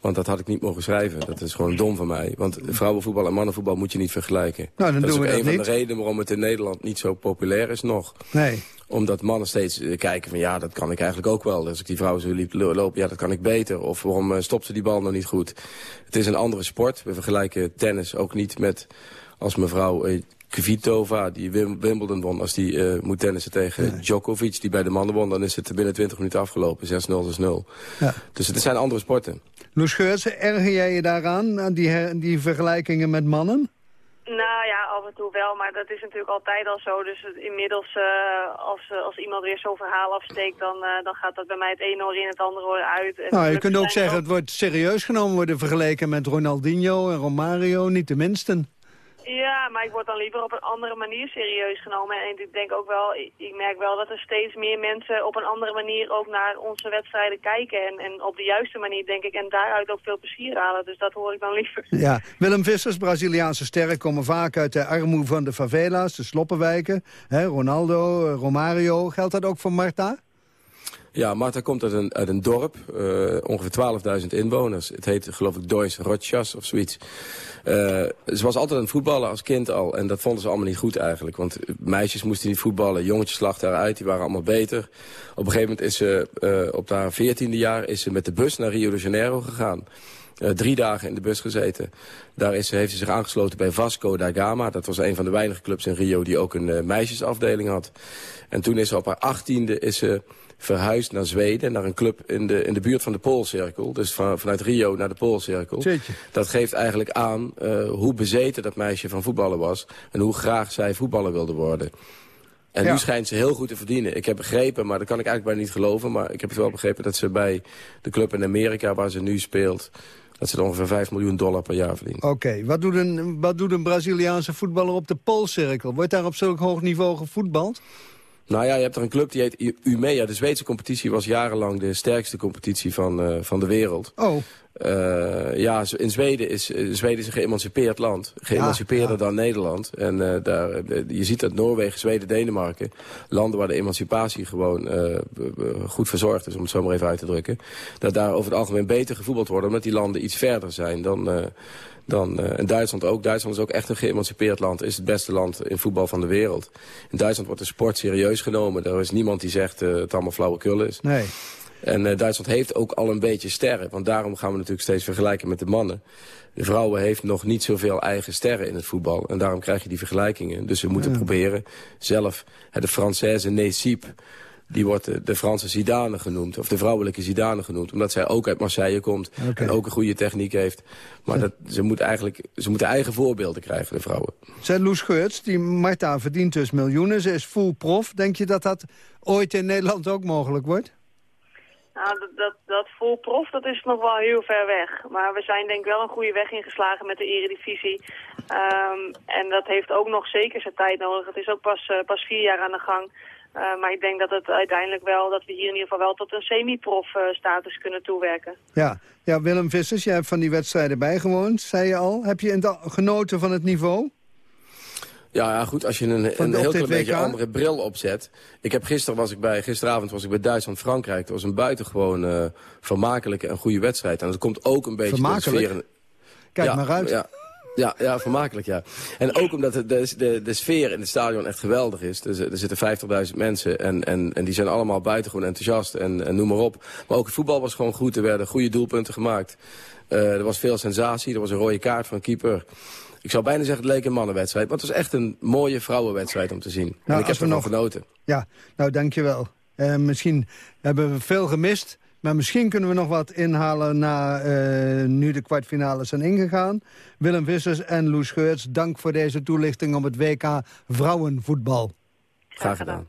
Want dat had ik niet mogen schrijven. Dat is gewoon dom van mij. Want vrouwenvoetbal en mannenvoetbal moet je niet vergelijken. Nou, dan dat doen is we ook dat een niet. van de redenen waarom het in Nederland niet zo populair is nog. Nee. Omdat mannen steeds uh, kijken van ja, dat kan ik eigenlijk ook wel. Als ik die vrouw zo liep lopen, ja, dat kan ik beter. Of waarom uh, stopt ze die bal nou niet goed? Het is een andere sport. We vergelijken tennis ook niet met als mevrouw uh, Kvitova, die Wim Wimbledon won. Als die uh, moet tennissen tegen. Djokovic, die bij de mannen won... dan is het binnen 20 minuten afgelopen. 6-0, 6-0. Ja. Dus het zijn andere sporten. Loes Geurtsen, erger jij je daaraan, aan die, die vergelijkingen met mannen? Nou ja, en toe wel, maar dat is natuurlijk altijd al zo. Dus inmiddels, uh, als, als iemand weer zo'n verhaal afsteekt, dan, uh, dan gaat dat bij mij het ene oor in het andere oor uit. En nou, je kunt ook zeggen, het wordt serieus genomen worden vergeleken met Ronaldinho en Romario, niet de minsten. Ja, maar ik word dan liever op een andere manier serieus genomen. En ik denk ook wel, ik, merk wel dat er steeds meer mensen op een andere manier ook naar onze wedstrijden kijken. En, en op de juiste manier, denk ik, en daaruit ook veel plezier halen. Dus dat hoor ik dan liever. Ja, Willem Vissers, Braziliaanse sterren, komen vaak uit de armoede van de favela's, de sloppenwijken. Hè, Ronaldo, Romario, geldt dat ook voor Marta? Ja, Marta komt uit een, uit een dorp, uh, ongeveer 12.000 inwoners. Het heet geloof ik Dois Rochas of zoiets. Uh, ze was altijd aan het voetballen als kind al. En dat vonden ze allemaal niet goed eigenlijk. Want meisjes moesten niet voetballen, jongetjes lachten eruit, die waren allemaal beter. Op een gegeven moment is ze, uh, op haar veertiende jaar, is ze met de bus naar Rio de Janeiro gegaan. Uh, drie dagen in de bus gezeten. Daar is, heeft ze zich aangesloten bij Vasco da Gama. Dat was een van de weinige clubs in Rio die ook een uh, meisjesafdeling had. En toen is ze op haar achttiende is ze verhuisd naar Zweden, naar een club in de, in de buurt van de Poolcirkel. Dus van, vanuit Rio naar de Poolcirkel. Dat geeft eigenlijk aan uh, hoe bezeten dat meisje van voetballen was. En hoe graag zij voetballer wilde worden. En ja. nu schijnt ze heel goed te verdienen. Ik heb begrepen, maar dat kan ik eigenlijk bijna niet geloven... maar ik heb het wel begrepen dat ze bij de club in Amerika waar ze nu speelt... dat ze ongeveer 5 miljoen dollar per jaar verdient. Oké, wat, doet een, wat doet een Braziliaanse voetballer op de Poolcirkel? Wordt daar op zulk hoog niveau gevoetbald? Nou ja, je hebt er een club die heet Umea. De Zweedse competitie was jarenlang de sterkste competitie van, uh, van de wereld. Oh. Uh, ja, in Zweden is, uh, Zweden is een geëmancipeerd land. Geëmancipeerder ja, ja. dan Nederland. En uh, daar, je ziet dat Noorwegen, Zweden, Denemarken... landen waar de emancipatie gewoon goed verzorgd is, om het zo maar even uit te drukken... dat daar over het algemeen beter gevoetbald wordt... omdat die landen iets verder zijn dan... dan en Duitsland ook. Duitsland is ook echt een geëmancipeerd land. is het beste land in voetbal van de wereld. In Duitsland wordt de sport serieus genomen. Er is niemand die zegt dat het allemaal flauwekul is. Nee. En uh, Duitsland heeft ook al een beetje sterren. Want daarom gaan we natuurlijk steeds vergelijken met de mannen. De vrouwen heeft nog niet zoveel eigen sterren in het voetbal. En daarom krijg je die vergelijkingen. Dus we moeten ja. proberen zelf... De Française Necip, die wordt de, de Franse Zidane genoemd. Of de vrouwelijke Zidane genoemd. Omdat zij ook uit Marseille komt. Okay. En ook een goede techniek heeft. Maar dat, ze, moet eigenlijk, ze moeten eigen voorbeelden krijgen, de vrouwen. Zij Loes Geurts, die Marta verdient dus miljoenen. Ze is full prof. Denk je dat dat ooit in Nederland ook mogelijk wordt? Nou, dat, dat, dat prof, dat is nog wel heel ver weg. Maar we zijn denk ik wel een goede weg ingeslagen met de eredivisie. Um, en dat heeft ook nog zeker zijn tijd nodig. Het is ook pas, uh, pas vier jaar aan de gang. Uh, maar ik denk dat het uiteindelijk wel, dat we hier in ieder geval wel tot een semi-prof uh, status kunnen toewerken. Ja. ja, Willem Vissers, jij hebt van die wedstrijden bijgewoond, zei je al. Heb je genoten van het niveau? Ja, ja, goed, als je een, een heel klein beetje andere bril opzet. Ik heb gisteren was ik bij, gisteravond was ik bij Duitsland-Frankrijk. Dat was een buitengewoon uh, vermakelijke en goede wedstrijd. En dat komt ook een beetje Vermakelijk? de sfeer... Kijk ja, maar uit. Ja, ja, ja, vermakelijk, ja. En ook omdat de, de, de, de sfeer in het stadion echt geweldig is. Er, er zitten 50.000 mensen en, en, en die zijn allemaal buitengewoon enthousiast en, en noem maar op. Maar ook het voetbal was gewoon goed. Er werden goede doelpunten gemaakt. Uh, er was veel sensatie, er was een rode kaart van een keeper. Ik zou bijna zeggen, het leek een mannenwedstrijd. Maar het was echt een mooie vrouwenwedstrijd om te zien. en ik heb ervan nog- genoten. Ja, nou dankjewel. Eh misschien hebben we veel gemist. Maar misschien kunnen we nog wat inhalen na eh, nu de kwartfinales zijn ingegaan. Willem Vissers en Loes Geurts, dank voor deze toelichting op het WK vrouwenvoetbal. Graag gedaan.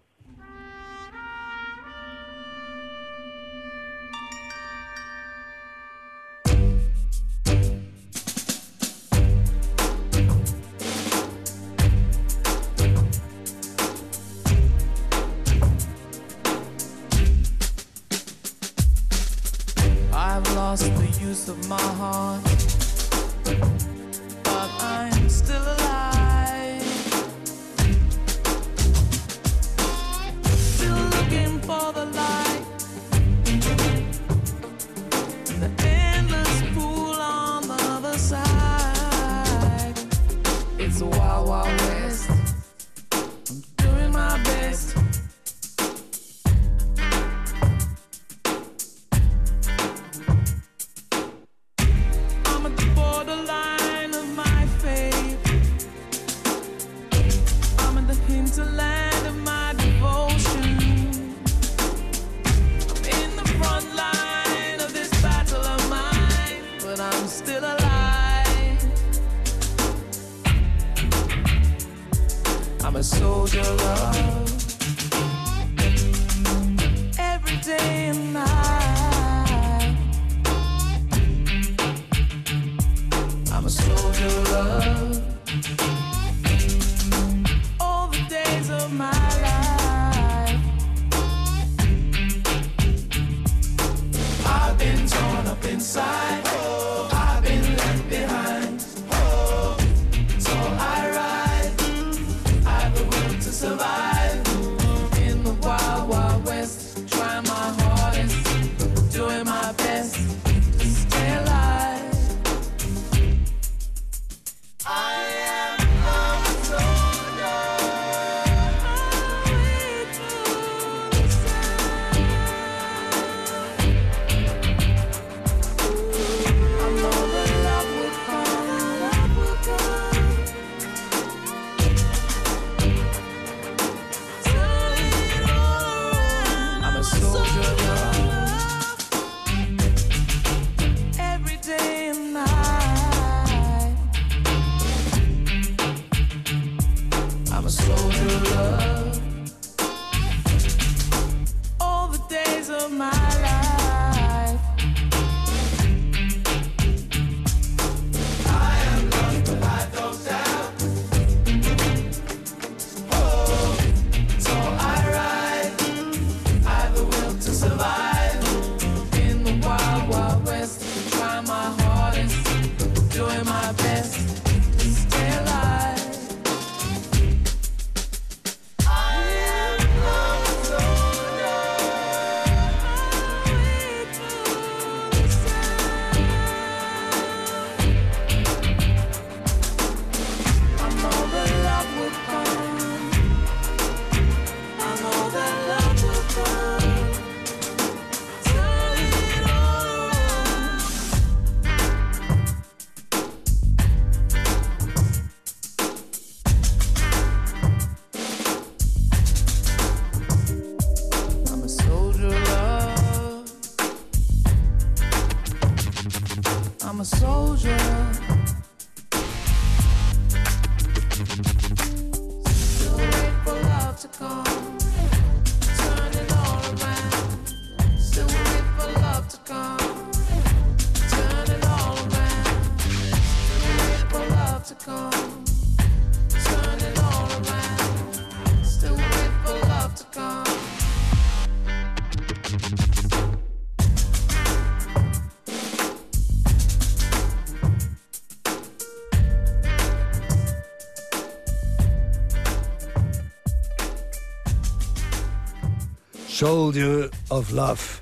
Soldier of Love.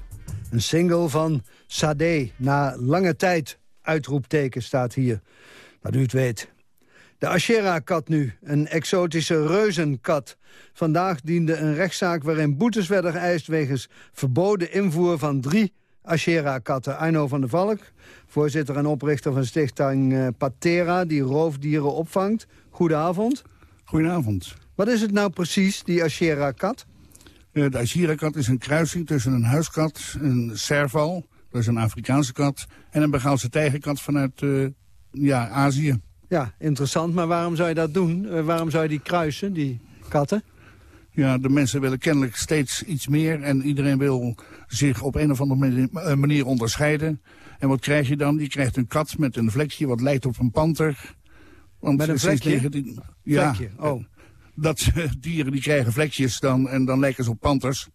Een single van Sade, na lange tijd. Uitroepteken staat hier, dat u het weet. De Ashera-kat nu, een exotische reuzenkat. Vandaag diende een rechtszaak waarin boetes werden geëist... wegens verboden invoer van drie Ashera-katten. Arno van der Valk, voorzitter en oprichter van stichting eh, Patera... die roofdieren opvangt. Goedenavond. Goedenavond. Wat is het nou precies, die Ashera-kat? Eh, de Ashira-kat is een kruising tussen een huiskat, een serval, dat is een Afrikaanse kat, en een Bengaalse tijgerkat vanuit eh, ja, Azië. Ja, interessant, maar waarom zou je dat doen? Eh, waarom zou je die kruisen, die katten? Ja, de mensen willen kennelijk steeds iets meer en iedereen wil zich op een of andere manier, onderscheiden. En wat krijg je dan? Je krijgt een kat met een vlekje wat lijkt op een panter. Want Met een vlekje? 19 Ja, Vlekje, oh. Dat dieren die krijgen vlekjes dan, en dan lijken ze op panters.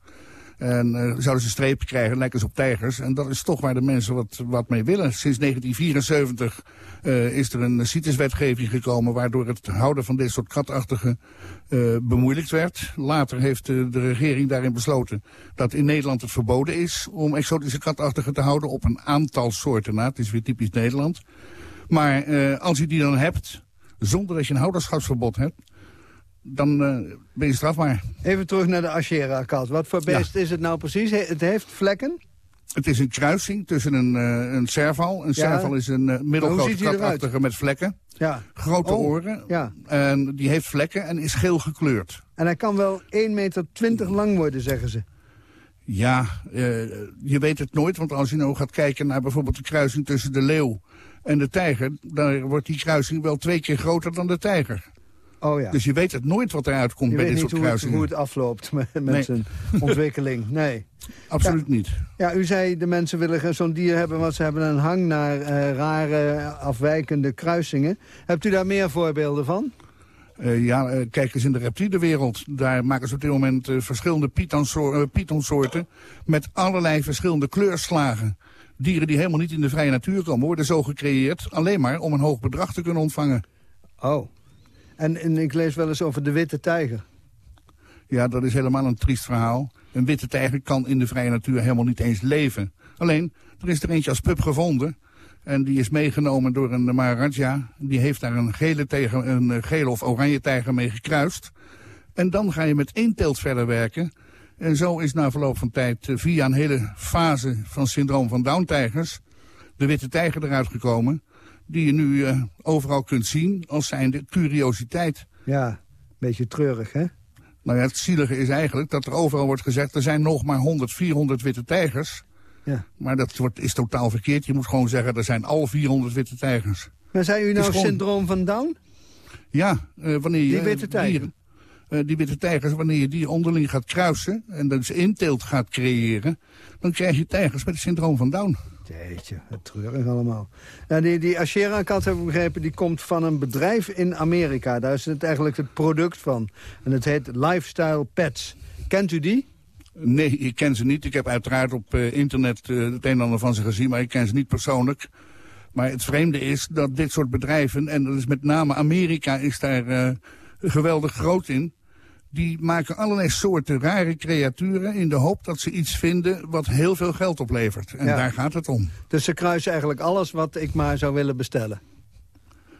En eh, zouden ze strepen krijgen, lijken ze op tijgers. En dat is toch waar de mensen wat, wat mee willen. Sinds 1974 eh, is er een CITES-wetgeving gekomen... waardoor het houden van dit soort katachtige eh, bemoeilijkt werd. Later heeft de regering daarin besloten dat in Nederland het verboden is... om exotische katachtigen te houden op een aantal soorten na. Het is weer typisch Nederland. Maar als je die dan hebt, zonder dat je een houderschapsverbod hebt... dan eh, ben je strafbaar. Even terug naar de Ashera-kat. Wat voor beest is het nou precies? He- Het heeft vlekken? Het is een kruising tussen een, eh, een serval. Een Ja. serval is een uh, hoe middelgrote katachtige met vlekken. Ja. Grote Oh, oren. Ja. En die heeft vlekken en is geel gekleurd. En hij kan wel 1,20 meter lang worden, zeggen ze. Ja, eh, je weet het nooit. Want als je nou gaat kijken naar bijvoorbeeld de kruising tussen de leeuw en de tijger... dan wordt die kruising wel twee keer groter dan de tijger. Oh ja. Dus je weet het nooit wat eruit komt Je bij weet dit niet soort hoe het, kruisingen. hoe het afloopt met, met Nee. zijn ontwikkeling. Nee. Absoluut niet. Ja, u zei de mensen willen zo'n dier hebben... want ze hebben een hang naar eh, rare, afwijkende kruisingen. Hebt u daar meer voorbeelden van? Eh, ja, eh, kijk eens in de reptielenwereld. Daar maken ze op dit moment verschillende pythonsoor- pythonsoorten... met allerlei verschillende kleurslagen. Dieren die helemaal niet in de vrije natuur komen... worden zo gecreëerd alleen maar om een hoog bedrag te kunnen ontvangen. Oh. En, ik lees wel eens over de witte tijger. Ja, dat is helemaal een triest verhaal. Een witte tijger kan in de vrije natuur helemaal niet eens leven. Alleen, er is er eentje als pup gevonden... En die is meegenomen door een Maharaja. Die heeft daar een gele, tijger, een eh, gele of oranje tijger mee gekruist. En dan ga je met één teelt verder werken. En zo is na verloop van tijd eh, via een hele fase van syndroom van Down-tijgers... de witte tijger eruit gekomen. Die je nu eh, overal kunt zien als zijnde curiositeit. Ja, een beetje treurig, hè? Nou ja, het zielige is eigenlijk dat er overal wordt gezegd... er zijn nog maar 100, 400 witte tijgers. Ja. Maar dat wordt, is totaal verkeerd. Je moet gewoon zeggen, er zijn al 400 witte tijgers. Maar zei u nou gewoon- syndroom van Down? Ja, eh, wanneer je Die witte tijger? dieren, eh, die witte tijgers, wanneer je die onderling gaat kruisen... en dus inteelt gaat creëren... dan krijg je tijgers met het syndroom van Down. Jeetje, wat treurig allemaal. Nou, die, die Ashera-kat, heb ik begrepen, die komt van een bedrijf in Amerika. Daar is het eigenlijk het product van. En het heet Lifestyle Pets. Kent u die? Nee, ik ken ze niet. Ik heb uiteraard op eh, internet eh, het een en ander van ze gezien... maar ik ken ze niet persoonlijk. Maar het vreemde is dat dit soort bedrijven... en dat is met name Amerika is daar eh, geweldig groot in... die maken allerlei soorten rare creaturen... in de hoop dat ze iets vinden wat heel veel geld oplevert. En Ja. daar gaat het om. Dus ze kruisen eigenlijk alles wat ik maar zou willen bestellen.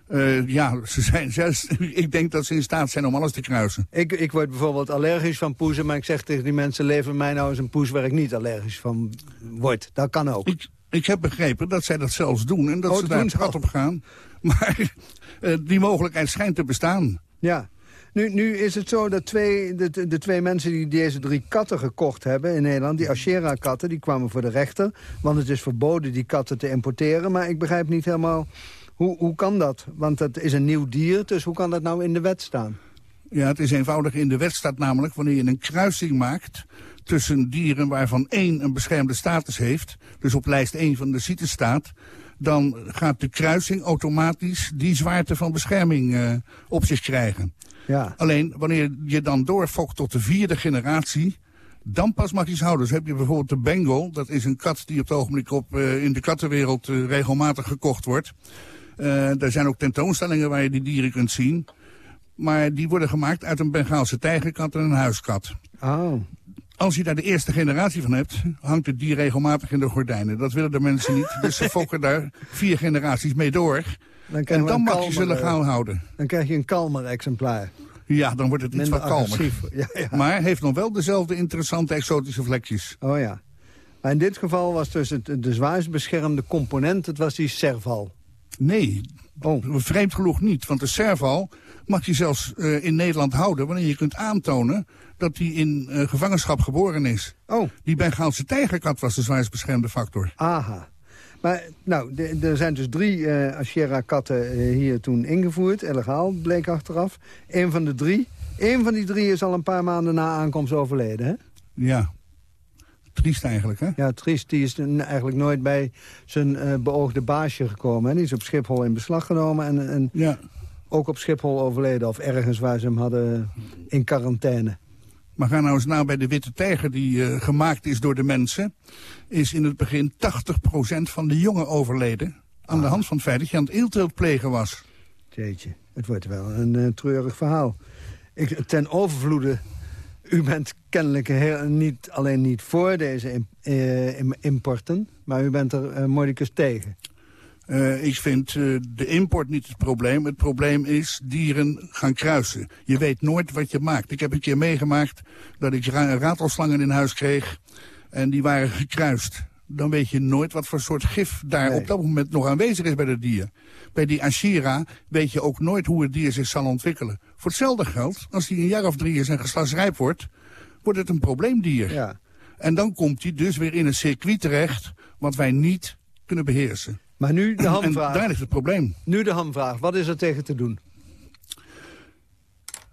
Eh, ja, ze zijn zelfs, ik denk dat ze in staat zijn om alles te kruisen. Ik, ik word bijvoorbeeld allergisch van poezen, maar ik zeg tegen die mensen... lever mij nou eens een poes waar ik niet allergisch van word. Dat kan ook. Ik, ik heb begrepen dat zij dat zelfs doen en dat Oh, ze daar prat al. op gaan. Maar eh, die mogelijkheid schijnt te bestaan. Ja. Nu, nu is het zo dat twee, de, de, twee mensen die deze drie katten gekocht hebben in Nederland... die Ashera-katten, die kwamen voor de rechter. Want het is verboden die katten te importeren. Maar ik begrijp niet helemaal, hoe, hoe kan dat? Want het is een nieuw dier, dus hoe kan dat nou in de wet staan? Ja, het is eenvoudig. In de wet staat namelijk wanneer je een kruising maakt tussen dieren waarvan één een beschermde status heeft, dus op lijst 1 van de CITES staat, dan gaat de kruising automatisch die zwaarte van bescherming eh, op zich krijgen. Ja. Alleen wanneer je dan doorfokt tot de vierde generatie, dan pas mag je ze houden. Dus heb je bijvoorbeeld de Bengal, dat is een kat die op het ogenblik op, eh, in de kattenwereld eh, regelmatig gekocht wordt. Er zijn ook tentoonstellingen waar je die dieren kunt zien. Maar die worden gemaakt uit een Bengaalse tijgerkat en een huiskat. Oh. Als je daar de eerste generatie van hebt, hangt het dier regelmatig in de gordijnen. Dat willen de mensen niet, dus ze fokken daar vier generaties mee door. Dan En dan mag je ze legaal eh, houden. Dan krijg je een kalmer exemplaar. Ja, dan wordt het iets wat kalmer. Ja, ja. Maar heeft nog wel dezelfde interessante exotische vlekjes. Oh ja. Maar in dit geval was dus het, de zwaarst beschermde component... het was die serval. Nee, vreemd genoeg niet. Want de serval mag je zelfs eh, in Nederland houden... wanneer je kunt aantonen dat hij in eh, gevangenschap geboren is. Oh. Die Bengaalse tijgerkat was de zwaarst beschermde factor. Aha. Maar nou, er zijn dus drie eh Ashera-katten hier toen ingevoerd. Illegaal, bleek achteraf. Eén van de drie. Eén van die drie is al een paar maanden na aankomst overleden, hè? Ja. Triest eigenlijk, hè? Ja, triest. Die is eigenlijk nooit bij zijn eh, beoogde baasje gekomen. Hè? Die is op Schiphol in beslag genomen en, en ja. ook op Schiphol overleden. Of ergens waar ze hem hadden in quarantaine. Maar ga nou eens na bij de witte tijger die eh, gemaakt is door de mensen. Is in het begin 80% van de jongen overleden. Aan de hand van het feit dat je aan het eelteelt plegen was. Jeetje, het wordt wel een eh, treurig verhaal. Ik, ten overvloede, u bent kennelijk heel, niet alleen niet voor deze eh, im- importen... maar u bent er mordicus tegen. Eh, ik vind de import niet het probleem. Het probleem is dieren gaan kruisen. Je weet nooit wat je maakt. Ik heb een keer meegemaakt dat ik ra ratelslangen in huis kreeg. En die waren gekruist. Dan weet je nooit wat voor soort gif daar op dat moment nog aanwezig is bij het dier. Bij die Ashira weet je ook nooit hoe het dier zich zal ontwikkelen. Voor hetzelfde geld, als die een jaar of drie is en geslachtsrijp wordt... wordt het een probleemdier. Ja. En dan komt hij dus weer in een circuit terecht... wat wij niet kunnen beheersen. Maar nu de En hamvraag. daar ligt het probleem. Nu de hamvraag. Wat is er tegen te doen?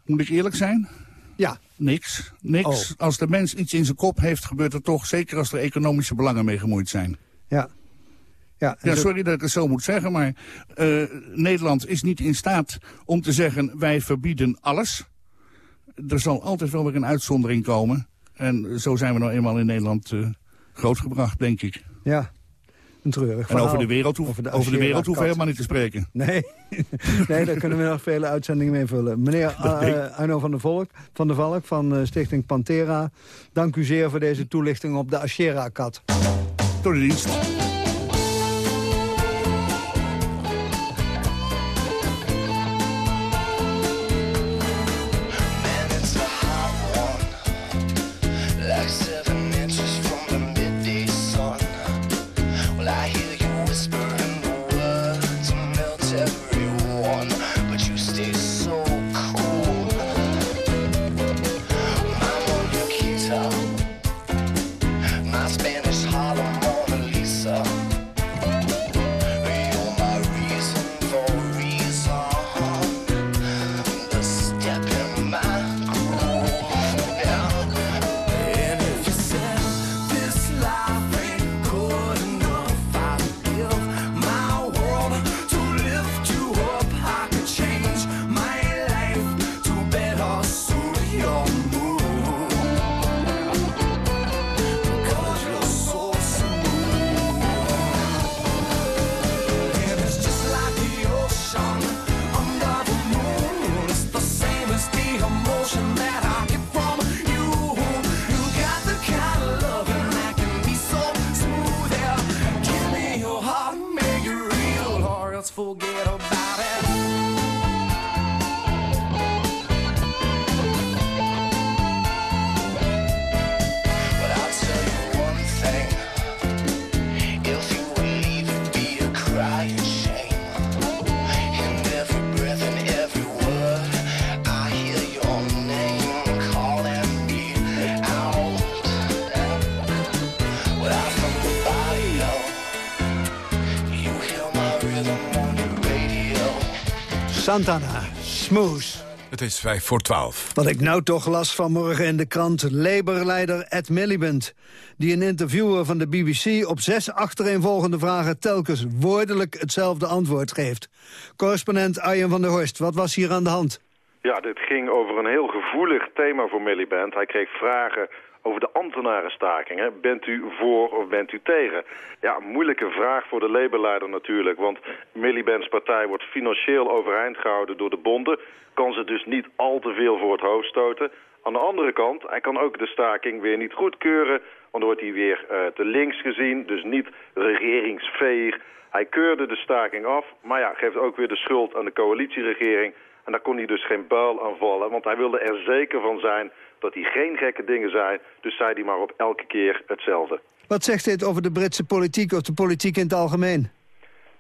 Moet ik eerlijk zijn? Ja. Niks. Niks. Oh. Als de mens iets in zijn kop heeft, gebeurt er toch. Zeker als er economische belangen mee gemoeid zijn. Ja. Ja, Ja, sorry dat ik het zo moet zeggen, maar eh, Nederland is niet in staat om te zeggen... wij verbieden alles. Er zal altijd wel weer een uitzondering komen. En zo zijn we nou eenmaal in Nederland eh, grootgebracht, denk ik. Ja, een treurig En over de wereld, hoef, Over de over de wereld hoeven we helemaal niet te spreken. Nee, nee, daar kunnen we nog vele uitzendingen mee vullen. Meneer Nee. eh, Arno van der, Volk, van der Valk van Stichting Pantera... dank u zeer voor deze toelichting op de Ashera-kat. Tot de dienst. Santana, Smooth. Het is vijf voor twaalf. Wat ik nou toch las vanmorgen in de krant... Labour-leider Ed Miliband... die een interviewer van de BBC op zes achtereenvolgende vragen... telkens woordelijk hetzelfde antwoord geeft. Correspondent Arjen van der Horst, wat was hier aan de hand? Ja, dit ging over een heel gevoelig thema voor Miliband. Hij kreeg vragen over de ambtenarenstakingen. Bent u voor of bent u tegen? Ja, moeilijke vraag voor de Labour-leider natuurlijk. Want Miliband's partij wordt financieel overeind gehouden door de bonden. Kan ze dus niet al te veel voor het hoofd stoten. Aan de andere kant, hij kan ook de staking weer niet goedkeuren. Want dan wordt hij weer eh, te links gezien, dus niet regeringsveeg. Hij keurde de staking af, maar ja, geeft ook weer de schuld aan de coalitieregering. En daar kon hij dus geen buil aan vallen, want hij wilde er zeker van zijn dat hij geen gekke dingen zei. Dus zei hij maar op elke keer hetzelfde. Wat zegt dit over de Britse politiek of de politiek in het algemeen?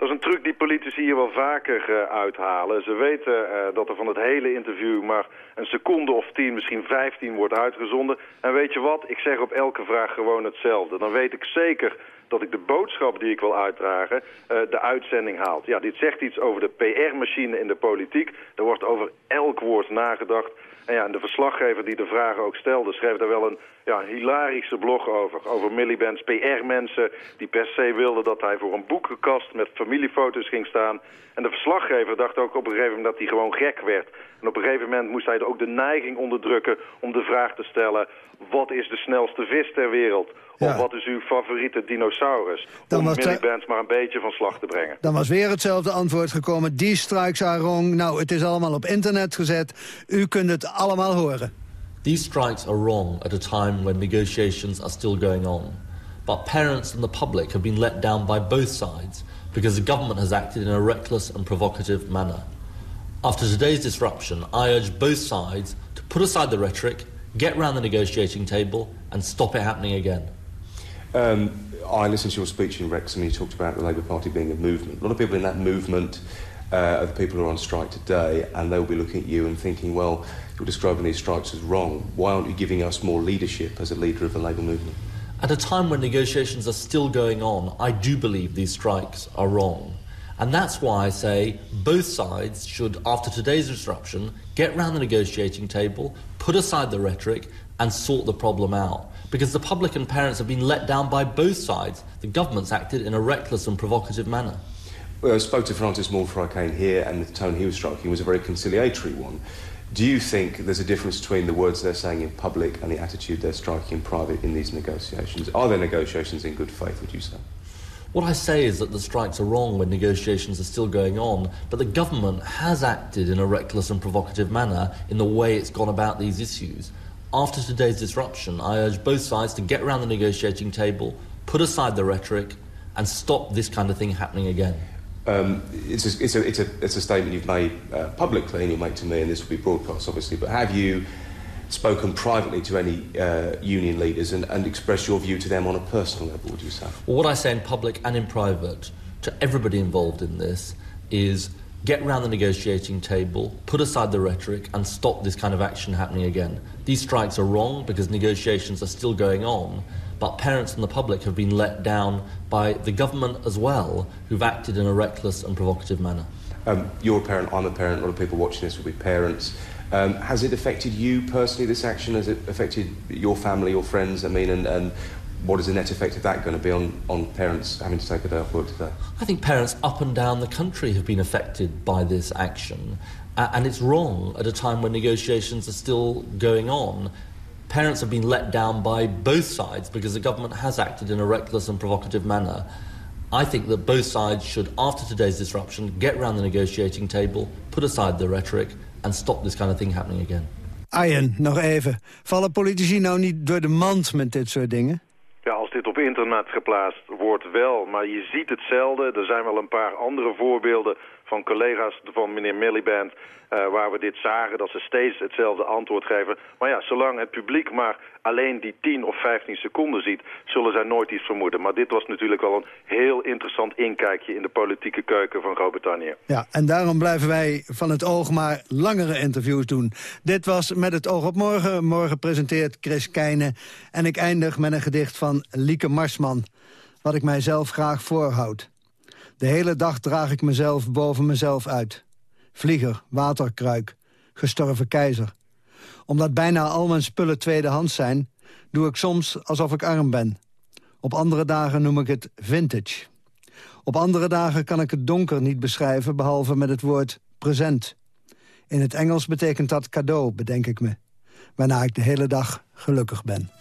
Dat is een truc die politici hier wel vaker eh, uithalen. Ze weten eh, dat er van het hele interview maar een seconde of tien, misschien vijftien wordt uitgezonden. En weet je wat? Ik zeg op elke vraag gewoon hetzelfde. Dan weet ik zeker dat ik de boodschap die ik wil uitdragen eh, de uitzending haalt. Ja, dit zegt iets over de PR-machine in de politiek. Er wordt over elk woord nagedacht. En ja, de verslaggever die de vragen ook stelde, schreef daar wel een ja, hilarische blog over. Over Milliband's PR-mensen die per se wilden dat hij voor een boekenkast met familiefoto's ging staan. En de verslaggever dacht ook op een gegeven moment dat hij gewoon gek werd. En op een gegeven moment moest hij ook de neiging onderdrukken om de vraag te stellen... wat is de snelste vis ter wereld? Of wat is uw favoriete dinosaurus? Dan om was Millibands maar een beetje van slag te brengen. Dan was weer hetzelfde antwoord gekomen. Die strikes are wrong. Nou, het is allemaal op internet gezet. U kunt het allemaal horen. These strikes are wrong at a time when negotiations are still going on. But parents and the public have been let down by both sides because the government has acted in a reckless and provocative manner. After today's disruption, I urge both sides to put aside the rhetoric, get round the negotiating table, and stop it happening again. Um, I listened to your speech in Wrexham you talked about the Labour Party being a movement. A lot of people in that movement uh, are the people who are on strike today and they'll be looking at you and thinking, well, you're describing these strikes as wrong. Why aren't you giving us more leadership as a leader of the Labour movement? At a time when negotiations are still going on, I do believe these strikes are wrong. And that's why I say both sides should, after today's disruption, get round the negotiating table, put aside the rhetoric, and sort the problem out. Because the public and parents have been let down by both sides. The government's acted in a reckless and provocative manner. Well, I spoke to Francis Moore before I came here, and the tone he was striking was a very conciliatory one. Do you think there's a difference between the words they're saying in public and the attitude they're striking in private in these negotiations? Are there negotiations in good faith, would you say? What I say is that the strikes are wrong when negotiations are still going on, but the government has acted in a reckless and provocative manner in the way it's gone about these issues. After today's disruption, I urge both sides to get around the negotiating table, put aside the rhetoric, and stop this kind of thing happening again. Um, it's, a, it's, a, it's, a, it's a statement you've made uh, publicly and you'll make to me, and this will be broadcast, obviously, but have you spoken privately to any uh, union leaders and, and expressed your view to them on a personal level, would you say? Well, what I say in public and in private to everybody involved in this is get round the negotiating table, put aside the rhetoric, and stop this kind of action happening again. These strikes are wrong because negotiations are still going on, but parents and the public have been let down by the government as well, who've acted in a reckless and provocative manner. Um, you're a parent, I'm a parent, a lot of people watching this will be parents. Um, has it affected you personally, this action? Has it affected your family, your friends? I mean, and, and what is the net effect of that going to be on, on parents having to take a day off work today? I think parents up and down the country have been affected by this action. Uh, and it's wrong at a time when negotiations are still going on. Parents have been let down by both sides because the government has acted in a reckless and provocative manner. I think that both sides should, after today's disruption, get round the negotiating table, put aside the rhetoric, and stop this kind of thing happening again. Arjen, nog even. Vallen politici nou niet door de mand met dit soort dingen? Ja, als dit op internet geplaatst wordt wel, maar je ziet het zelden. Er zijn wel een paar andere voorbeelden van collega's van meneer Milliband... eh, waar we dit zagen, dat ze steeds hetzelfde antwoord geven. Maar ja, zolang het publiek maar alleen die 10 of 15 seconden ziet... zullen zij nooit iets vermoeden. Maar dit was natuurlijk wel een heel interessant inkijkje... in de politieke keuken van Groot-Brittannië. Ja, en daarom blijven wij van het oog maar langere interviews doen. Dit was Met het oog op morgen. Morgen presenteert Chris Keijne. En ik eindig met een gedicht van Lieke Marsman. Wat ik mijzelf graag voorhoud. De hele dag draag ik mezelf boven mezelf uit. Vlieger, waterkruik, gestorven keizer. Omdat bijna al mijn spullen tweedehands zijn... doe ik soms alsof ik arm ben. Op andere dagen noem ik het vintage. Op andere dagen kan ik het donker niet beschrijven... behalve met het woord present. In het Engels betekent dat cadeau, bedenk ik me. Waarna ik de hele dag gelukkig ben.